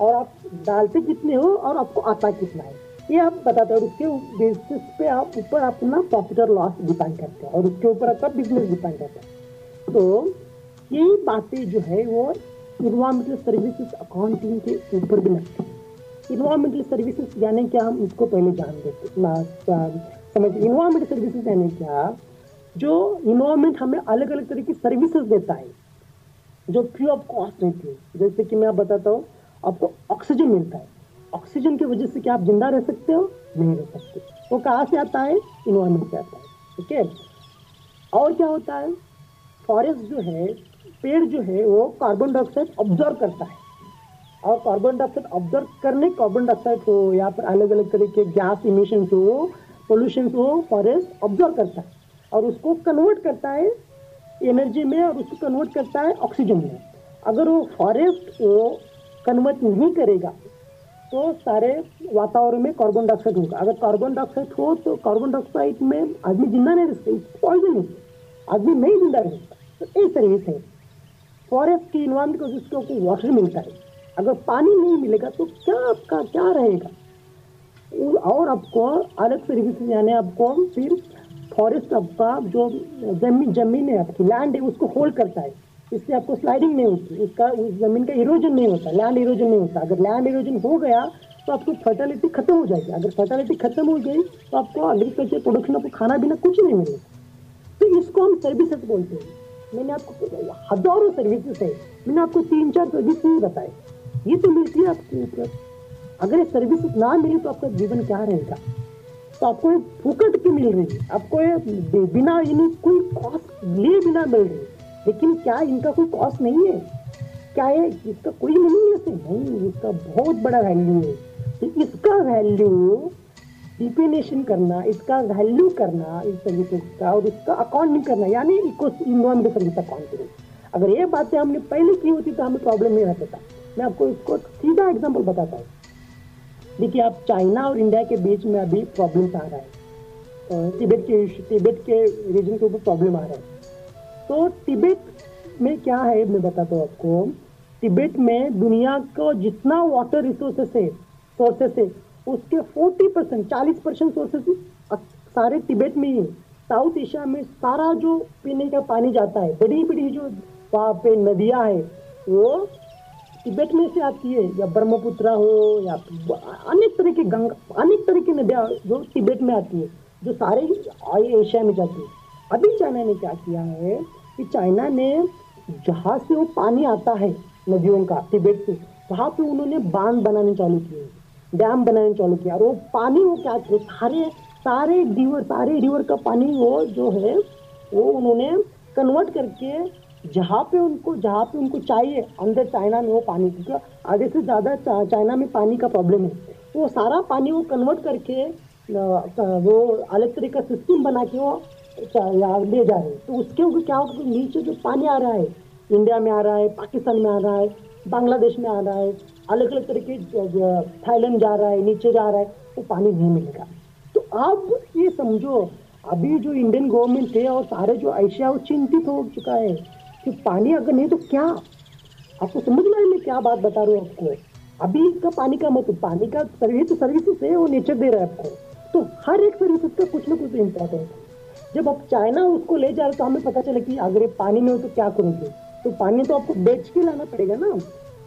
और आप डालते कितने हो और आपको आता कितना है। ये आप बताते हैं और उसके बेसिस पे आप ऊपर अपना प्रॉफिट और लॉस डिपेंड करते हैं और उसके ऊपर आपका बिज़नेस डिपेंड करता है। तो यही बातें जो है वो इन्वायरमेंटल सर्विसेज़ अकाउंटिंग के ऊपर भी लगती है। इन्वायरमेंटल सर्विसेज़ यानी क्या हम इसको पहले जान देते समझ इन्वायरमेंटल सर्विसेज़ यानी क्या? जो इन्वायरमेंट हमें अलग अलग तरह की सर्विसेज़ देता है, जो फ्री ऑफ़ कॉस्ट रहती है जैसे कि मैं आप बताता हूँ, आपको ऑक्सीजन मिलता है। ऑक्सीजन की वजह से क्या आप ज़िंदा रह सकते हो? नहीं रह सकते। वो कहाँ से आता है? इन्वायरमेंट से आता है। ठीक है? और क्या होता है? फॉरेस्ट जो है पेड़ जो है वो कार्बन डाइऑक्साइड ऑब्ज़र्व करता है। और कार्बन डाइऑक्साइड ऑब्ज़र्व करने कार्बन डाइऑक्साइड हो या फिर अलग अलग तरह के गैस इमिशन हो पोल्यूशन हो फॉरेस्ट ऑब्ज़र्व करता है। और उसको कन्वर्ट करता है एनर्जी में और उसको कन्वर्ट करता है ऑक्सीजन में। अगर वो फॉरेस्ट वो कन्वर्ट नहीं करेगा तो सारे वातावरण में कार्बन डाइऑक्साइड होगा। अगर कार्बन डाइऑक्साइड हो तो कार्बन डाइऑक्साइड में आदमी ज़िंदा नहीं रह सकता पॉइजन आदमी नहीं ज़िंदा रह सकता। तो इस तरीके है फॉरेस्ट की इन्वायरमेंट को जिसको वाटर मिलता है, अगर पानी नहीं मिलेगा तो क्या आपका, क्या रहेगा? और आपको अलग सर्विसेज़ यानी आपको फिर फॉरेस्ट आपका जो ज़मीन ज़मीन है आपकी लैंड है, उसको होल्ड करता है। इससे आपको स्लाइडिंग नहीं होती, उसका, उस ज़मीन का इरोजन नहीं होता लैंड इरोजन नहीं होता। अगर लैंड इरोजन हो गया तो आपको फर्टिलिटी खत्म हो जाएगी। अगर फर्टिलिटी खत्म हो गई तो आपको एग्रीकल्चर प्रोडक्शन आपको खाना पीना कुछ नहीं मिलेगा। तो इसको हम सर्विसेज़ बोलते हैं। मैंने आपको हज़ारों सर्विसेज़ है। मैंने आपको तीन, चार सर्विस नहीं बताए। ये तो मिलती है आपके ऊपर। अगर ये सर्विसेज़ ना मिले तो आपका जीवन क्या रहेगा? तो आपको ये फुकट की मिल रही है? आपको ये बिना, यानी कोई कॉस्ट लिए बिना मिल रही है। लेकिन क्या इनका कोई कॉस्ट नहीं है? क्या है इसका कोई नहीं है? नहीं, इसका बहुत बड़ा वैल्यू है। तो इसका वैल्यू डिफिनेशन करना, इसका वैल्यू करना, इस सर्विसेज़ का और इसका अकाउंटिंग करना, यानी इको इन्वायरमेंट अकाउंटिंग अगर ये बातें हमने पहले की होती तो हमें प्रॉब्लम नहीं रहता था। मैं आपको इसको सीधा एग्ज़ाम्पल बताता हूँ। देखिए, आप चाइना और इंडिया के बीच में अभी प्रॉब्लम आ रहा है। तिब्बत के तिब्बत के रीजन के ऊपर प्रॉब्लम आ रहा है। तो तिब्बत में क्या है, मैं बताता हूँ आपको। तिब्बत में दुनिया को जितना वाटर रिसोर्सेस है सोर्सेस है उसके 40 परसेंट चालीस परसेंट सोर्सेस सारे तिब्बत में ही साउथ एशिया में सारा जो पीने का पानी जाता है बड़ी बड़ी जो वहाँ पे नदियाँ है, वो तिब्बत में से आती है, या ब्रह्मपुत्र हो, या अनेक तरह की गंगा, अनेक तरह की नदियाँ जो तिब्बत में आती है, जो सारे ही एशिया में जाती है। अभी चाइना ने क्या किया है कि चाइना ने जहाँ से वो पानी आता है नदियों का तिब्बत से, वहाँ पे उन्होंने बाँध बनाने चालू किए डैम बनाने चालू किया। और वो पानी वो क्या थे? सारे सारे रिवर सारे रिवर का पानी वो जो है, वो उन्होंने कन्वर्ट करके जहाँ पे उनको, जहाँ पे उनको चाहिए, अंदर चाइना में वो पानी, क्योंकि आधे से ज़्यादा चाइना में पानी का प्रॉब्लम है। वो सारा पानी वो कन्वर्ट करके वो अलग तरह का सिस्टम बना के वो ले जा रहे तो उसके ऊपर क्या होगा नीचे जो पानी आ रहा है इंडिया में आ रहा है पाकिस्तान में आ रहा है बांग्लादेश में आ रहा है अलग अलग तरह के थाईलैंड जा रहा है, नीचे जा रहा है वो पानी नहीं मिलेगा। तो अब ये समझो, अभी जो इंडियन गवर्नमेंट है और सारे जो एशिया वो चिंतित हो चुका है कि पानी अगर नहीं तो क्या? आपको समझ में मैं क्या बात बता रहा हूँ आपको? अभी का पानी का मतलब पानी का सर्विस तो सर्विस है वो नेचर दे रहा है आपको। तो हर एक सर्विस का कुछ ना कुछ इम्पोर्टेंट है। जब आप चाइना उसको ले जा रहे तो हमें पता चला कि अगर ये पानी में हो तो क्या करोगे? तो पानी तो आपको बेच के लाना पड़ेगा ना।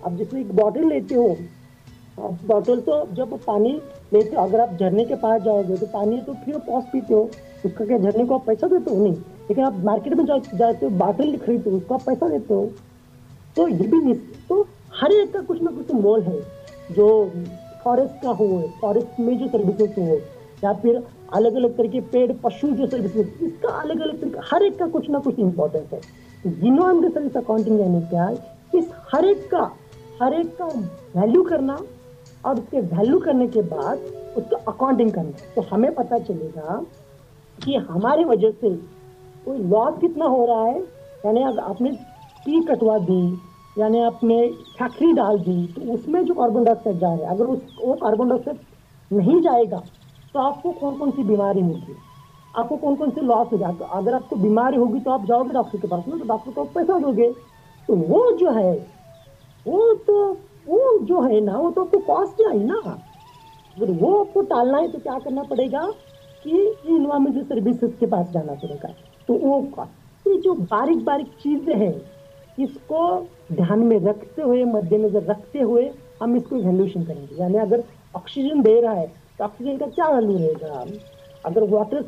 आप जैसे एक बॉटल लेते हो बॉटल तो जब पानी लेते हो, अगर आप झरने के पास जाओगे तो पानी तो फिर पॉस पीते हो, उसका क्या झरने को आप पैसा देते हो? नहीं, लेकिन आप मार्केट में जाते हो बाटल खरीदते हो, उसको आप पैसा देते हो तो ये भी तो हर एक का कुछ ना कुछ मोल है, जो फॉरेस्ट का हो फॉरेस्ट में जो सर्विसेज़ हो, या फिर अलग अलग तरह के पेड़, पशु जो सर्विसेज़ इसका अलग अलग तरीके, हर एक का कुछ ना कुछ इम्पोर्टेंस है। जिन्होंने सर्विस अकाउंटिंग यानी क्या? है इस हर एक का हर एक का वैल्यू करना और उसके वैल्यू करने के बाद उसका अकाउंटिंग करना। तो हमें पता चलेगा कि हमारी वजह से कोई लॉस कितना हो रहा है। यानी अगर आपने टी कटवा दी, यानी आपने फैक्ट्री डाल दी तो उसमें जो कार्बन डाइऑक्साइड जा रहा है, अगर उस, वो कार्बन डाइऑक्साइड नहीं जाएगा तो आपको कौन कौन सी बीमारी होगी? आपको कौन कौन से लॉस हो जाएगा अगर आपको बीमारी होगी तो आप जाओगे डॉक्टर के पास में तो डॉक्टर को पैसा दोगे। तो वो जो है वो तो वो जो है ना, वो तो आपको कॉस्ट है ना। अगर वो आपको टालना है तो क्या करना पड़ेगा कि इन्वायरमेंटल सर्विसेज़ के पास जाना पड़ेगा। तो वो कॉस्ट ये जो बारीक बारीक चीज़ें हैं, इसको ध्यान में रखते हुए, मद्देनजर रखते हुए हम इसको वैल्यूशन करेंगे। यानी अगर ऑक्सीजन दे रहा है तो ऑक्सीजन का क्या वैल्यू रहेगा? अगर वाटर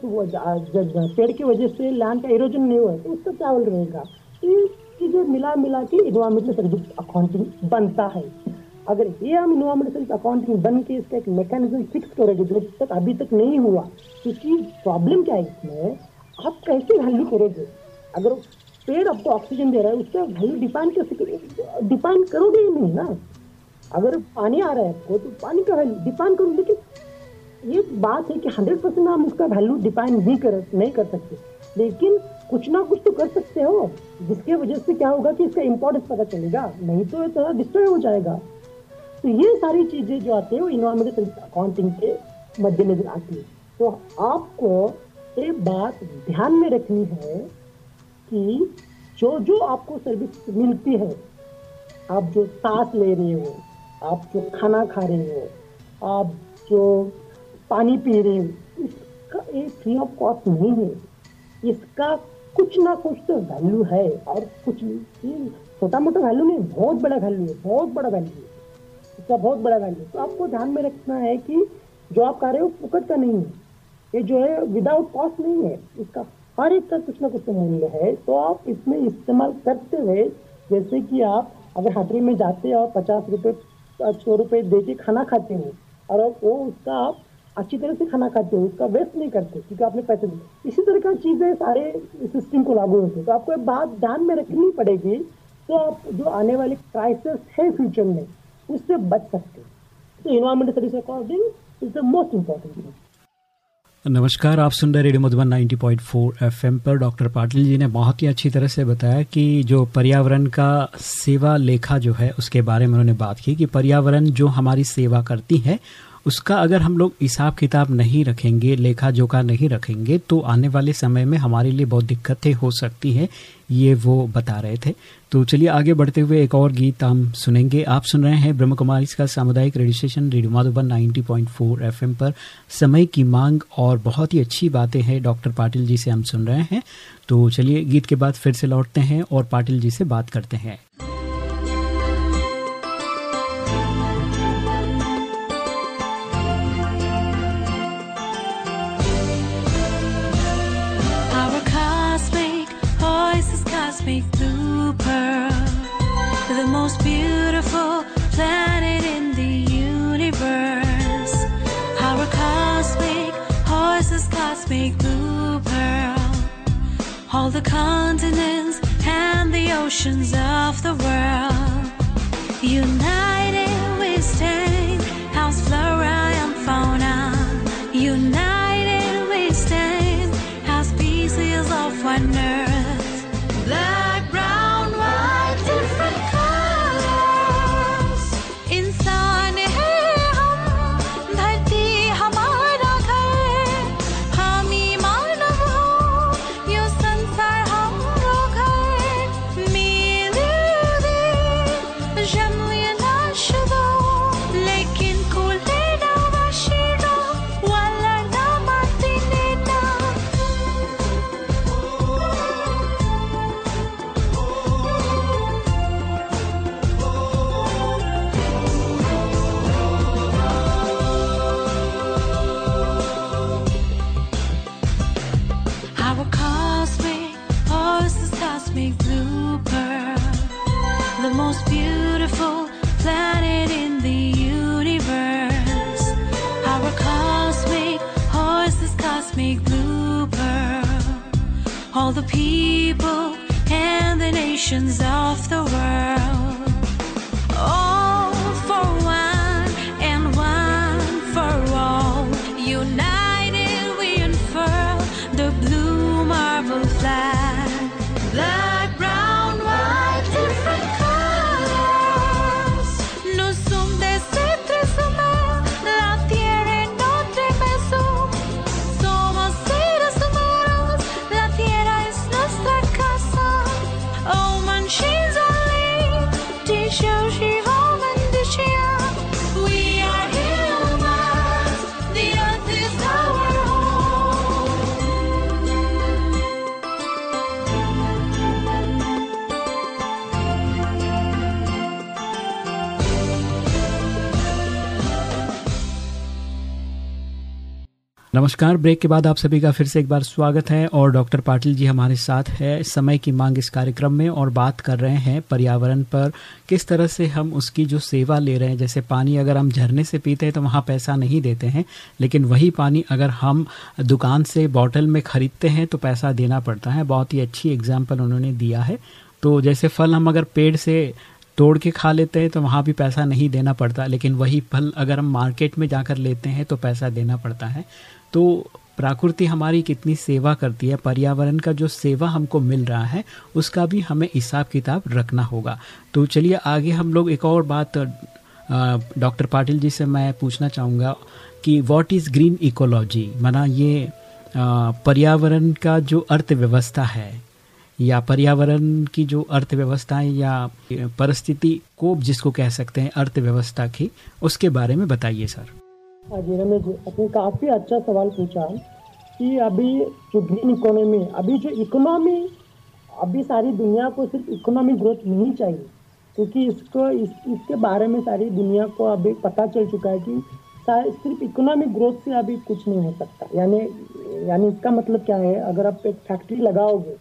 पेड़ की वजह से लैंड का इरोजन नहीं हुआ है तो उसका क्या वैल्यू रहेगा? तो ये चीज़ें मिला मिला के इन्वायरमेंटल सर्विस अकाउंटिंग बनता है। अगर ये हम इन्वायरमेंटल सर्विस अकाउंटिंग बन के इसका एक मैकेनिज्म फिक्स करेंगे जो तक अभी तक नहीं हुआ क्योंकि प्रॉब्लम क्या है इसमें? आप कैसे वैल्यू करोगे? अगर पेड़ आपको ऑक्सीजन दे रहा है, उसका वैल्यू डिफाइन कैसे डिफाइन करोगे ही नहीं ना? अगर पानी आ रहा है आपको तो पानी का वैल्यू डिफाइन करो लेकिन ये बात है कि हंड्रेड परसेंट हम उसका वैल्यू डिफाइन नहीं कर नहीं कर सकते। लेकिन कुछ ना कुछ तो कर सकते हो। जिसके वजह से क्या होगा कि इसका इम्पोर्टेंस पता चलेगा। नहीं तो ये थोड़ा डिस्ट्रॉय हो जाएगा। तो ये सारी चीज़ें जो आती है, वो इन्वायरमेंटल अकाउंटिंग के मद्देनजर आती है। तो आपको एक बात ध्यान में रखनी है कि जो जो आपको सर्विस मिलती है, आप जो सांस ले रहे हो, आप जो खाना खा रहे हो, आप जो पानी पी रहे हो, इसका एक फ्री ऑफ़ कॉस्ट नहीं है। इसका कुछ ना कुछ तो वैल्यू है और कुछ छोटा मोटा वैल्यू नहीं, बहुत बड़ा वैल्यू है, बहुत बड़ा वैल्यू है। इसका बहुत बड़ा वैल्यू तो आपको ध्यान में रखना है कि जो आप कर रहे हो, फुकट का नहीं है। ये जो है विदाउट कॉस्ट नहीं है। इसका हर एक का कुछ ना कुछ तो मूल्य है। तो आप इसमें इस्तेमाल करते हुए, जैसे कि आप अगर होटल में जाते हो और पचास रुपये सौ रुपये दे के खाना खाते हो, और वो उसका आप अच्छी तरह से खाना खाते हो, उसका वेस्ट नहीं करते, क्योंकि आपने पैसे दिए। इसी तरह का चीज़ें सारे सिस्टम को लागू होते तो आपको एक बात ध्यान में रखनी पड़ेगी तो आप जो आने वाली क्राइसिस है फ्यूचर में, उससे बच सकते तो environmental service according is the most important thing नमस्कार, आप सुन रहे रेडियो मधुबन 90.4 एफएम पर डॉक्टर पाटिल जी ने बहुत ही अच्छी तरह से बताया कि जो पर्यावरण का सेवा लेखा जो है, उसके बारे में उन्होंने बात की कि पर्यावरण जो हमारी सेवा करती है उसका अगर हम लोग हिसाब किताब नहीं रखेंगे, लेखा जोखा नहीं रखेंगे तो आने वाले समय में हमारे लिए बहुत दिक्कतें हो सकती हैं, ये वो बता रहे थे। तो चलिए आगे बढ़ते हुए एक और गीत हम सुनेंगे। आप सुन रहे हैं ब्रह्म कुमारी का सामुदायिक radio station, radio Madhuban 90.4 FM पर। समय की मांग और बहुत ही अच्छी बातें हैं, डॉक्टर पाटिल जी से हम सुन रहे हैं। तो चलिए गीत के बाद फिर से लौटते हैं और पाटिल जी से बात करते हैं। Cosmic blue pearl, all the continents and the oceans of the world. United people and the nations of नमस्कार। ब्रेक के बाद आप सभी का फिर से एक बार स्वागत है और डॉक्टर पाटिल जी हमारे साथ है। समय की मांग इस कार्यक्रम में और बात कर रहे हैं पर्यावरण पर। किस तरह से हम उसकी जो सेवा ले रहे हैं, जैसे पानी अगर हम झरने से पीते हैं तो वहाँ पैसा नहीं देते हैं, लेकिन वही पानी अगर हम दुकान से बॉटल में खरीदते हैं तो पैसा देना पड़ता है। बहुत ही अच्छी एग्ज़ाम्पल उन्होंने दिया है। तो जैसे फल हम अगर पेड़ से तोड़ के खा लेते हैं तो वहाँ भी पैसा नहीं देना पड़ता, लेकिन वही फल अगर हम मार्केट में जाकर लेते हैं तो पैसा देना पड़ता है। तो प्रकृति हमारी कितनी सेवा करती है, पर्यावरण का जो सेवा हमको मिल रहा है, उसका भी हमें हिसाब किताब रखना होगा। तो चलिए, आगे हम लोग एक और बात डॉक्टर पाटिल जी से मैं पूछना चाहूँगा कि व्हाट इज़ ग्रीन इकोलॉजी माना ये पर्यावरण का जो अर्थव्यवस्था है, या पर्यावरण की जो अर्थव्यवस्था है या परिस्थिति कोप जिसको कह सकते हैं अर्थव्यवस्था की, उसके बारे में बताइए, सर। हाँ जी रमेश जी आपने काफ़ी अच्छा सवाल पूछा कि अभी जो ग्रीन इकोनॉमी अभी जो इकोनॉमी अभी सारी दुनिया को सिर्फ़ इकोनॉमिक ग्रोथ नहीं चाहिए क्योंकि इसको इस, इसके बारे में सारी दुनिया को अभी पता चल चुका है कि सिर्फ़ इकोनॉमिक ग्रोथ से अभी कुछ नहीं हो सकता। यानी यानी इसका मतलब क्या है? अगर आप एक फैक्ट्री लगाओगे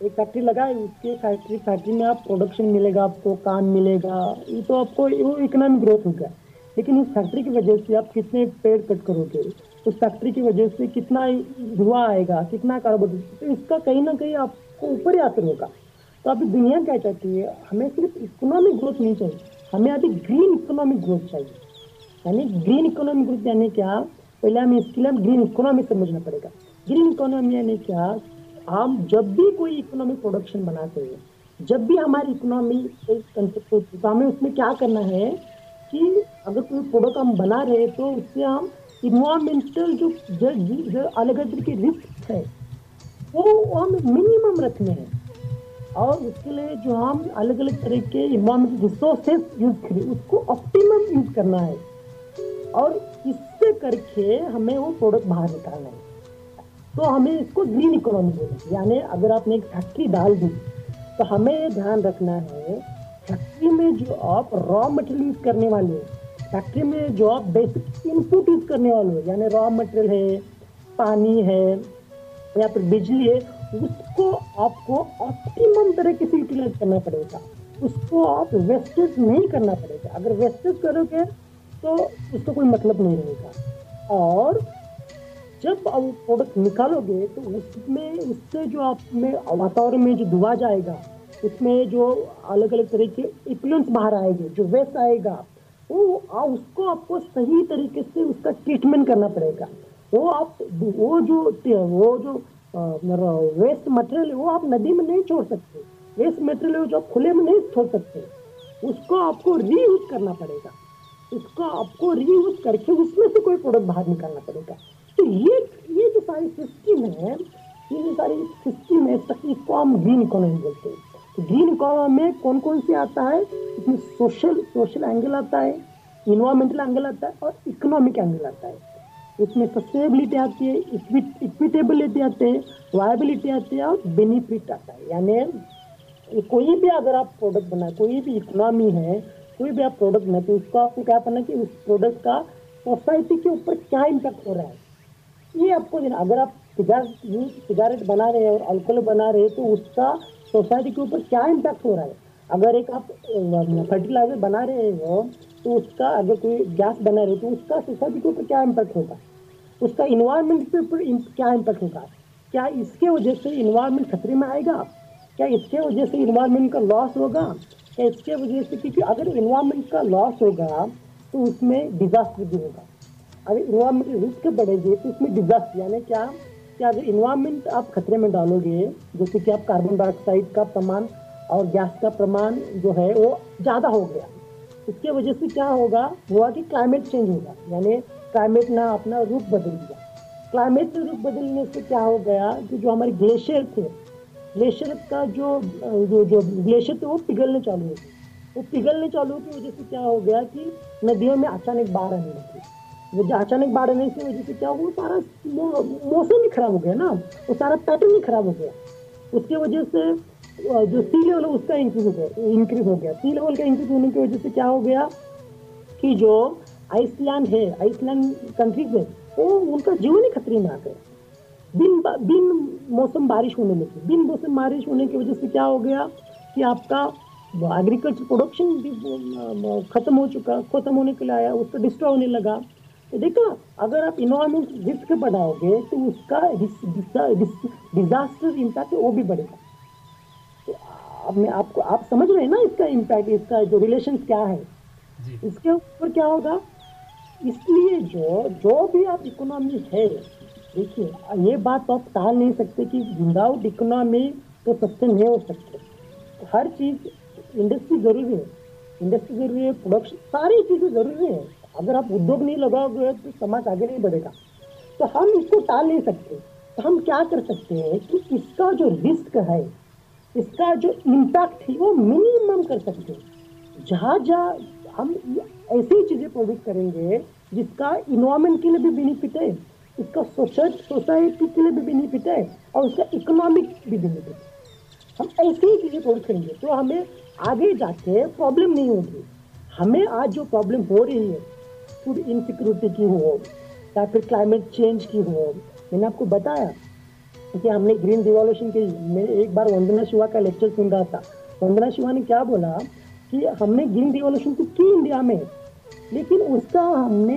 एक फैक्ट्री लगाए उसके फैक्ट्री फैक्ट्री में आप प्रोडक्शन मिलेगा आपको काम मिलेगा ये तो आपको वो इकोनॉमिक ग्रोथ होगा लेकिन उस फैक्ट्री की वजह से आप कितने पेड़ कट करोगे? उस फैक्ट्री की वजह से कितना धुआँ आएगा? कितना कार्बन तो इसका कहीं ना कहीं आपको ऊपर ही असर होगा। तो अभी दुनिया क्या चाहती है? हमें सिर्फ़ इकोनॉमिक ग्रोथ नहीं चाहिए। हमें अभी ग्रीन इकोनॉमिक ग्रोथ चाहिए। यानी ग्रीन इकोनॉमिक ग्रोथ यानी क्या? पहले हमें इसके लिए ग्रीन इकोनॉमी समझना पड़ेगा। ग्रीन इकोनॉमी यानी क्या? हम जब भी कोई इकोनॉमिक प्रोडक्शन बनाते हैं, जब भी हमारी इकोनॉमी एक कंसेप्ट होती है तो हमें उसमें क्या करना है? कि अगर कोई प्रोडक्ट हम बना रहे हैं तो उससे हम इन्वायरमेंटल जो जो, अलग अलग के रिस्क है वो हम मिनिमम रखने हैं। और उसके लिए जो हम अलग अलग तरह के इन्वायरमेंटल रिसोर्सेज यूज़ करें उसको ऑप्टिमम यूज़ करना है। और इससे करके हमें वो प्रोडक्ट बाहर निकालना है। तो हमें इसको ग्रीन इकोनॉमी बोले यानी अगर आपने एक फैक्ट्री डाल दी तो हमें ध्यान रखना है फैक्ट्री में जो आप रॉ मटेरियल यूज़ करने वाले हो, फैक्ट्री में जो आप बेसिक इनपुट यूज़ करने वाले हो, यानी रॉ मटेरियल है, पानी है, या फिर बिजली है, उसको आपको ऑप्टिमम तरीके से यूटिलाइज करना पड़ेगा। उसको आप वेस्टेज नहीं करना पड़ेगा। अगर वेस्टेज करोगे तो उसका कोई मतलब नहीं रहेगा। और जब आप प्रोडक्ट निकालोगे तो उसमें, उससे जो आप में वातावरण में जो धुआ जाएगा उसमें जो अलग अलग तरह के इफ्लुएंस बाहर आएँगे जो वेस्ट आएगा वो आ, उसको आपको सही तरीके से उसका ट्रीटमेंट करना पड़ेगा। वो आप वो जो वो जो वेस्ट मटेरियल वो आप नदी में नहीं छोड़ सकते। वेस्ट मटेरियल जो आप खुले में नहीं छोड़ सकते उसको आपको रीयूज करना पड़ेगा। उसको आपको रीयूज करके उसमें से कोई प्रोडक्ट बाहर निकालना पड़ेगा। तो ये ये जो सारी सिस्टम है ये जो सारी सिस्टम है इसको हम ग्रीन इकोनॉमी बोलते हैं। ग्रीन इकोनॉमी में कौन कौन से आता है? इसमें सोशल सोशल एंगल आता है इन्वायरमेंटल एंगल आता है और इकोनॉमिक एंगल आता है। इसमें सस्टेनेबिलिटी आती है इक्विटेबिलिटी आते हैं वायबिलिटी आती है और बेनिफिट आता है। यानी कोई भी अगर आप प्रोडक्ट बनाए, कोई भी इकोनॉमी है, कोई भी आप प्रोडक्ट बनाए तो उसको आपको क्या करना कि उस प्रोडक्ट का सोसाइटी के ऊपर क्या इम्पैक्ट हो रहा है? ये आपको अगर आप सिगारेट यूज़ सिगारेट बना रहे हैं और अल्कोहल बना रहे हैं तो उसका सोसाइटी के ऊपर क्या इम्पैक्ट हो रहा है? अगर एक आप फर्टिलाइज़र बना रहे हो तो उसका अगर कोई गैस बना रहे हो तो उसका सोसाइटी के ऊपर क्या इम्पैक्ट होगा? उसका इन्वायरमेंट के ऊपर क्या इम्पैक्ट होगा? क्या इसके वजह से इन्वायरमेंट खतरे में आएगा? क्या इसके वजह से इन्वायरमेंट का लॉस होगा? क्या इसके वजह से, क्योंकि अगर इन्वायरमेंट का लॉस होगा तो उसमें डिजास्टर भी होगा। अगर इन्वायरमेंट रिस्क बढ़ेगी तो उसमें डिजास्टर यानी क्या? कि अगर इन्वायरमेंट आप खतरे में डालोगे, जैसे कि आप कार्बन डाइऑक्साइड का प्रमाण और गैस का प्रमाण जो है वो ज़्यादा हो गया। इसके वजह से क्या होगा? हुआ कि क्लाइमेट चेंज होगा, यानी क्लाइमेट ना अपना रूप बदल दिया। क्लाइमेट रूप बदलने से क्या हो गया कि जो हमारे ग्लेशियर थे ग्लेशियर का जो जो जो ग्लेशियर थे वो पिघलने चालू हो गए। वो पिघलने चालू की वजह से क्या हो गया कि नदियों में अचानक बाढ़ आने लगी। वो अचानक बाढ़ आने की वजह से क्या हुआ? सारा मौसम ही खराब हो गया ना? वो सारा पैटर्न ही खराब हो गया। उसके वजह से जो सी लेवल है उसका इंक्रीज हो गया इंक्रीज हो गया। सी लेवल का इंक्रीज होने की वजह से क्या हो गया कि जो आइसलैंड है आइसलैंड कंट्रीज़ है वो उनका जीवन ही खतरे में आ गया। बिन बिन मौसम बारिश होने लगी बिन मौसम बारिश होने की वजह से क्या हो गया कि आपका एग्रीकल्चर प्रोडक्शन भी खत्म हो चुका, खत्म होने के लिए आया, उसका डिस्ट्रॉय होने लगा। देखो अगर आप इन्वायरमेंट रिस्क बढ़ाओगे तो उसका डिजास्टर इम्पैक्ट वो भी बढ़ेगा। तो अब मैं आपको आप समझ रहे हैं ना इसका इम्पैक्ट इसका जो रिलेशन क्या है? जी। इसके ऊपर क्या होगा? इसलिए जो जो भी आप इकोनॉमी है देखिए ये बात तो आप टाल नहीं सकते कि विदाउट इकोनॉमी तो सस्टेन नहीं हो सकते। हर चीज़ इंडस्ट्री ज़रूरी है। इंडस्ट्री ज़रूरी है प्रोडक्शन सारी चीज़ें ज़रूरी है। अगर आप उद्योग नहीं लगाओगे तो समाज आगे नहीं बढ़ेगा। तो हम इसको टाल नहीं सकते। तो हम क्या कर सकते हैं कि इसका जो रिस्क है, इसका जो इम्पैक्ट है, वो मिनिमम कर सकते हैं। जहाँ जहाँ हम ऐसी चीज़ें प्रोड्यूस करेंगे, जिसका इन्वायरमेंट के लिए भी बेनिफिट है, इसका सोशल सोसाइटी के लिए भी बेनिफिट है, और उसका इकोनॉमिक भी बेनिफिट है। हम ऐसी ही चीज़ें प्रोड्यूस करेंगे तो हमें आगे जाके प्रॉब्लम नहीं होगी। हमें आज जो प्रॉब्लम हो रही है फ़ूड इनसिक्योरिटी की हो, या फिर क्लाइमेट चेंज की हो। मैंने आपको बताया कि हमने ग्रीन रिवॉल्यूशन के मैं एक बार वंदना शिवा का लेक्चर सुन रहा था। वंदना शिवा ने क्या बोला कि हमने ग्रीन रिवॉल्यूशन तो की इंडिया में? लेकिन उसका हमने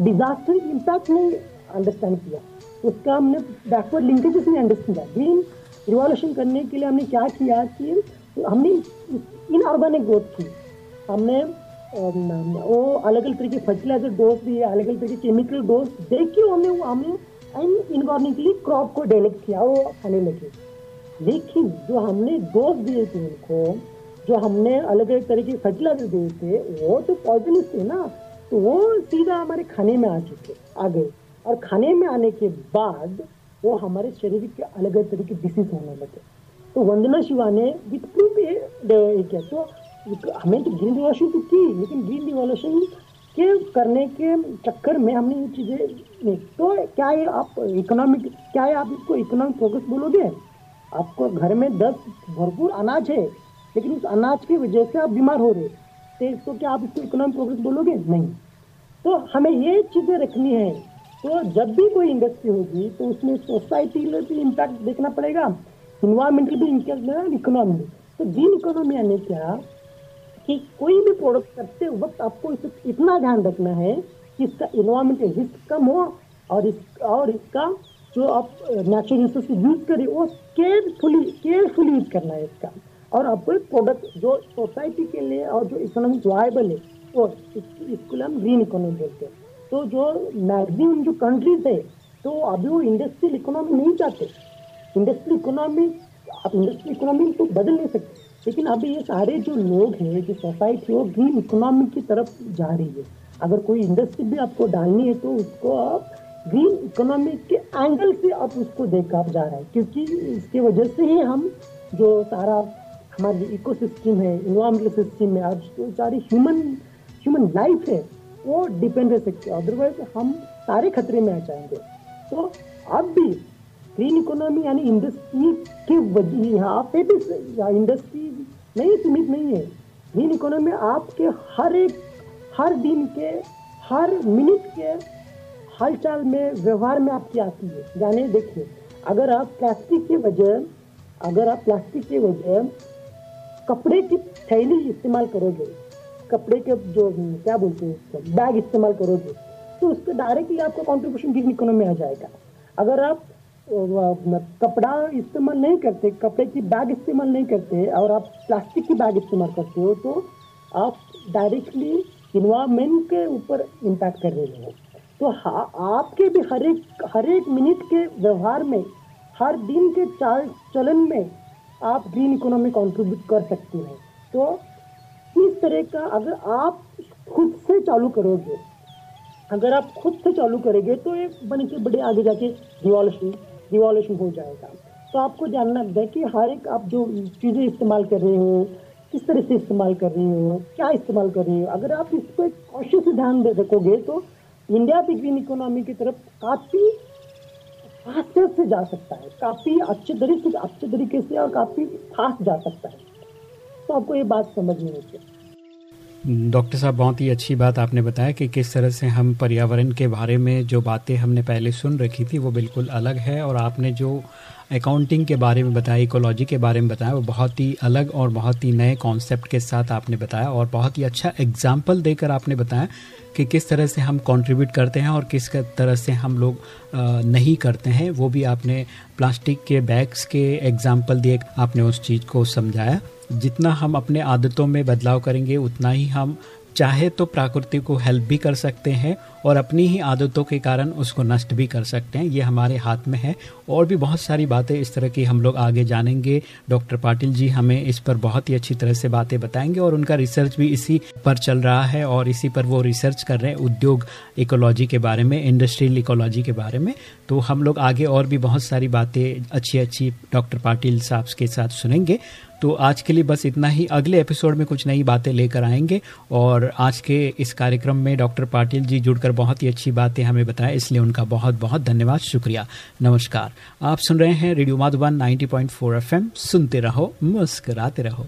डिजास्टर इम्पैक्ट नहीं अंडरस्टैंड किया। उसका हमने बैकवर्ड लिंकेजेस नहीं अंडरस्टैंड किया। ग्रीन रिवॉल्यूशन करने के लिए हमने क्या किया कि हमने इन इनऑर्गेनिक ग्रोथ की। हमने वो अलग अलग तरीके फर्टिलाइज़र डोज दिए अलग अलग तरीके केमिकल डोज देख के हमने वो हमने इनऑर्गेनिकली क्रॉप को डेवलप किया, वो खाने लगे लेकिन जो हमने डोज दिए थे उनको, जो हमने अलग अलग तरह के फर्टिलाइज़र दिए थे, वो तो पॉइजनस थे ना। तो वो सीधा हमारे खाने में आ चुके आ गए और खाने में आने के बाद वो हमारे शरीर के अलग अलग तरह के डिसीज होने लगे। तो वंदना शिवा ने विथ प्रूफ ये किया। तो हमें तो ग्रीन रिवॉल्यूशन तो की, लेकिन ग्रीन रिवॉल्यूशन के करने के चक्कर में हमने ये चीज़ें नहीं। तो क्या ये आप इकोनॉमिक क्या है आप इसको इकोनॉमिक प्रोग्रेस बोलोगे? आपको घर में दस भरपूर अनाज है, लेकिन उस अनाज की वजह से आप बीमार हो रहे तो इसको क्या आप इसको इकोनॉमिक प्रोग्रेस बोलोगे? नहीं। तो हमें ये चीज़ें रखनी है। तो जब भी कोई इंडस्ट्री होगी तो उसमें सोसाइटी में भी इम्पैक्ट देखना पड़ेगा। इन्वायरमेंटल भी इम्पैक्ट इकोनॉमी तो ग्रीन इकोनॉमी यानी क्या? कि कोई भी प्रोडक्ट करते वक्त आपको इसे इतना ध्यान रखना है कि इसका इन्वायरमेंटल रिस्क कम हो और इस और इसका जो आप नेचुरल रिसोर्स यूज़ करें, वो केयरफुली केयरफुली यूज़ करना है इसका। और आपको एक प्रोडक्ट जो सोसाइटी के लिए और जो इकोनॉमिक वायबल है, वो इस- इसको हम ग्रीन इकोनॉमी बोलते हैं। तो जो मैक्सिमम जो कंट्रीज़ है तो अभी वो इंडस्ट्रियल इकोनॉमी नहीं चाहते। इंडस्ट्रियल इकोनॉमी आप इंडस्ट्रियल इकोनॉमी तो बदल नहीं सकते। लेकिन अभी ये सारे जो लोग हैं, जो सोसाइटी वो ग्रीन इकोनॉमी की तरफ़ जा रही है। अगर कोई इंडस्ट्री भी आपको डालनी है तो उसको आप ग्रीन इकोनॉमी के एंगल से आप उसको देख आप जा रहे हैं। क्योंकि इसकी वजह से ही हम जो सारा हमारी इकोसिस्टम है इन्वायरमेंटल सिस्टम है, आज जो सारी ह्यूमन ह्यूमन लाइफ है, वो डिपेंड रह सकती है। अदरवाइज़ हम सारे खतरे में आ जाएँगे। तो अब भी ग्रीन इकोनॉमी यानी इंडस्ट्री के वजह यहाँ पे भी इंडस्ट्री नहीं, सीमित नहीं है। ग्रीन इकोनॉमी आपके हर एक हर दिन के, हर मिनट के हालचाल में, व्यवहार में आपकी आती है। यानी देखिए, अगर आप प्लास्टिक की वजह अगर आप प्लास्टिक की वजह कपड़े की थैली इस्तेमाल करोगे, कपड़े के जो, क्या बोलते हैं उसको बैग इस्तेमाल करोगे तो उसका डायरेक्टली आपका कॉन्ट्रीब्यूशन ग्रीन इकोनॉमी आ जाएगा। अगर आप कपड़ा इस्तेमाल नहीं करते, कपड़े की बैग इस्तेमाल नहीं करते और आप प्लास्टिक की बैग इस्तेमाल करते हो तो आप डायरेक्टली इन्वायरमेंट के ऊपर इम्पैक्ट कर रहे हो। तो हा- आपके भी हर एक हर एक मिनट के व्यवहार में, हर दिन के चाल, चलन में आप ग्रीन इकोनॉमी कंट्रीब्यूट कर सकते हैं। तो इस तरह का अगर आप खुद से चालू करोगे, अगर आप खुद से चालू करेंगे तो ये बन के बड़े आगे जाके रिवॉल्यूशन रिवॉल्यूशन हो जाएगा। तो आपको जानना है कि हर एक आप जो चीज़ें इस्तेमाल कर रहे हो, किस तरह से इस्तेमाल कर रहे हो, क्या इस्तेमाल कर रहे हो, अगर आप इसको एक कॉशियस से ध्यान दे रखोगे तो इंडिया भी ग्रीन इकोनॉमी की तरफ़ काफ़ी फास्टर से जा सकता है, काफ़ी अच्छे तरीके से, अच्छे तरीके से और काफ़ी फास्ट जा सकता है। तो आपको ये बात समझनी होगी। डॉक्टर साहब, बहुत ही अच्छी बात आपने बताया कि किस तरह से हम पर्यावरण के बारे में जो बातें हमने पहले सुन रखी थी, वो बिल्कुल अलग है और आपने जो अकाउंटिंग के बारे में बताया इकोलॉजी के बारे में बताया, वो बहुत ही अलग और बहुत ही नए कॉन्सेप्ट के साथ आपने बताया और बहुत ही अच्छा एग्ज़ाम्पल देकर आपने बताया कि किस तरह से हम कंट्रीब्यूट करते हैं और किस तरह से हम लोग नहीं करते हैं। वो भी आपने प्लास्टिक के बैग्स के एग्ज़ाम्पल दिए, आपने उस चीज़ को समझाया। जितना हम अपने आदतों में बदलाव करेंगे, उतना ही हम चाहे तो प्रकृति को हेल्प भी कर सकते हैं और अपनी ही आदतों के कारण उसको नष्ट भी कर सकते हैं। ये हमारे हाथ में है। और भी बहुत सारी बातें इस तरह की हम लोग आगे जानेंगे। डॉक्टर पाटिल जी हमें इस पर बहुत ही अच्छी तरह से बातें बताएँगे और उनका रिसर्च भी इसी पर चल रहा है और इसी पर वो रिसर्च कर रहे हैं उद्योग इकोलॉजी के बारे में, इंडस्ट्रियल इकोलॉजी के बारे में। तो हम लोग आगे और भी बहुत सारी बातें अच्छी अच्छी डॉक्टर पाटिल साहब के साथ सुनेंगे। तो आज के लिए बस इतना ही। अगले एपिसोड में कुछ नई बातें लेकर आएँगे और आज के इस कार्यक्रम में डॉक्टर पाटिल जी जुड़कर बहुत ही अच्छी बातें हमें बताया इसलिए उनका बहुत बहुत धन्यवाद, शुक्रिया। नमस्कार। आप सुन रहे हैं रेडियो माधुबन 90.4 एफएम। सुनते रहो, मुस्कराते रहो।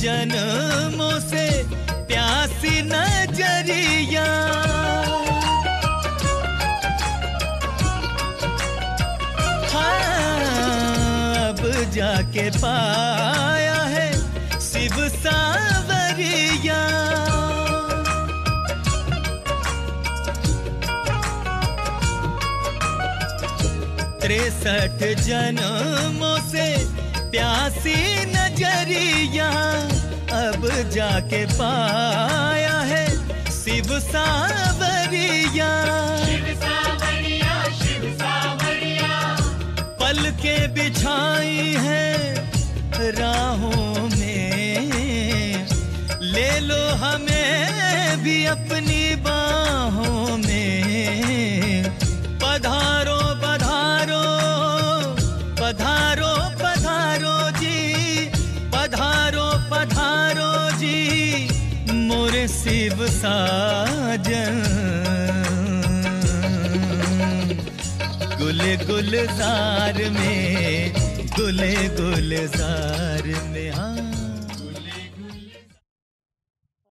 जन्मों से प्यासी नज़रिया। हाँ, अब जाके पाया है शिव सावरिया। तिरसठ जन्मों से प्यासी नज़रिया अब जाके पाया है शिव सावरिया। पल के बिछाई है राहों में। ले लो हमें साजन। गुल गुलजार में गुल गुलजार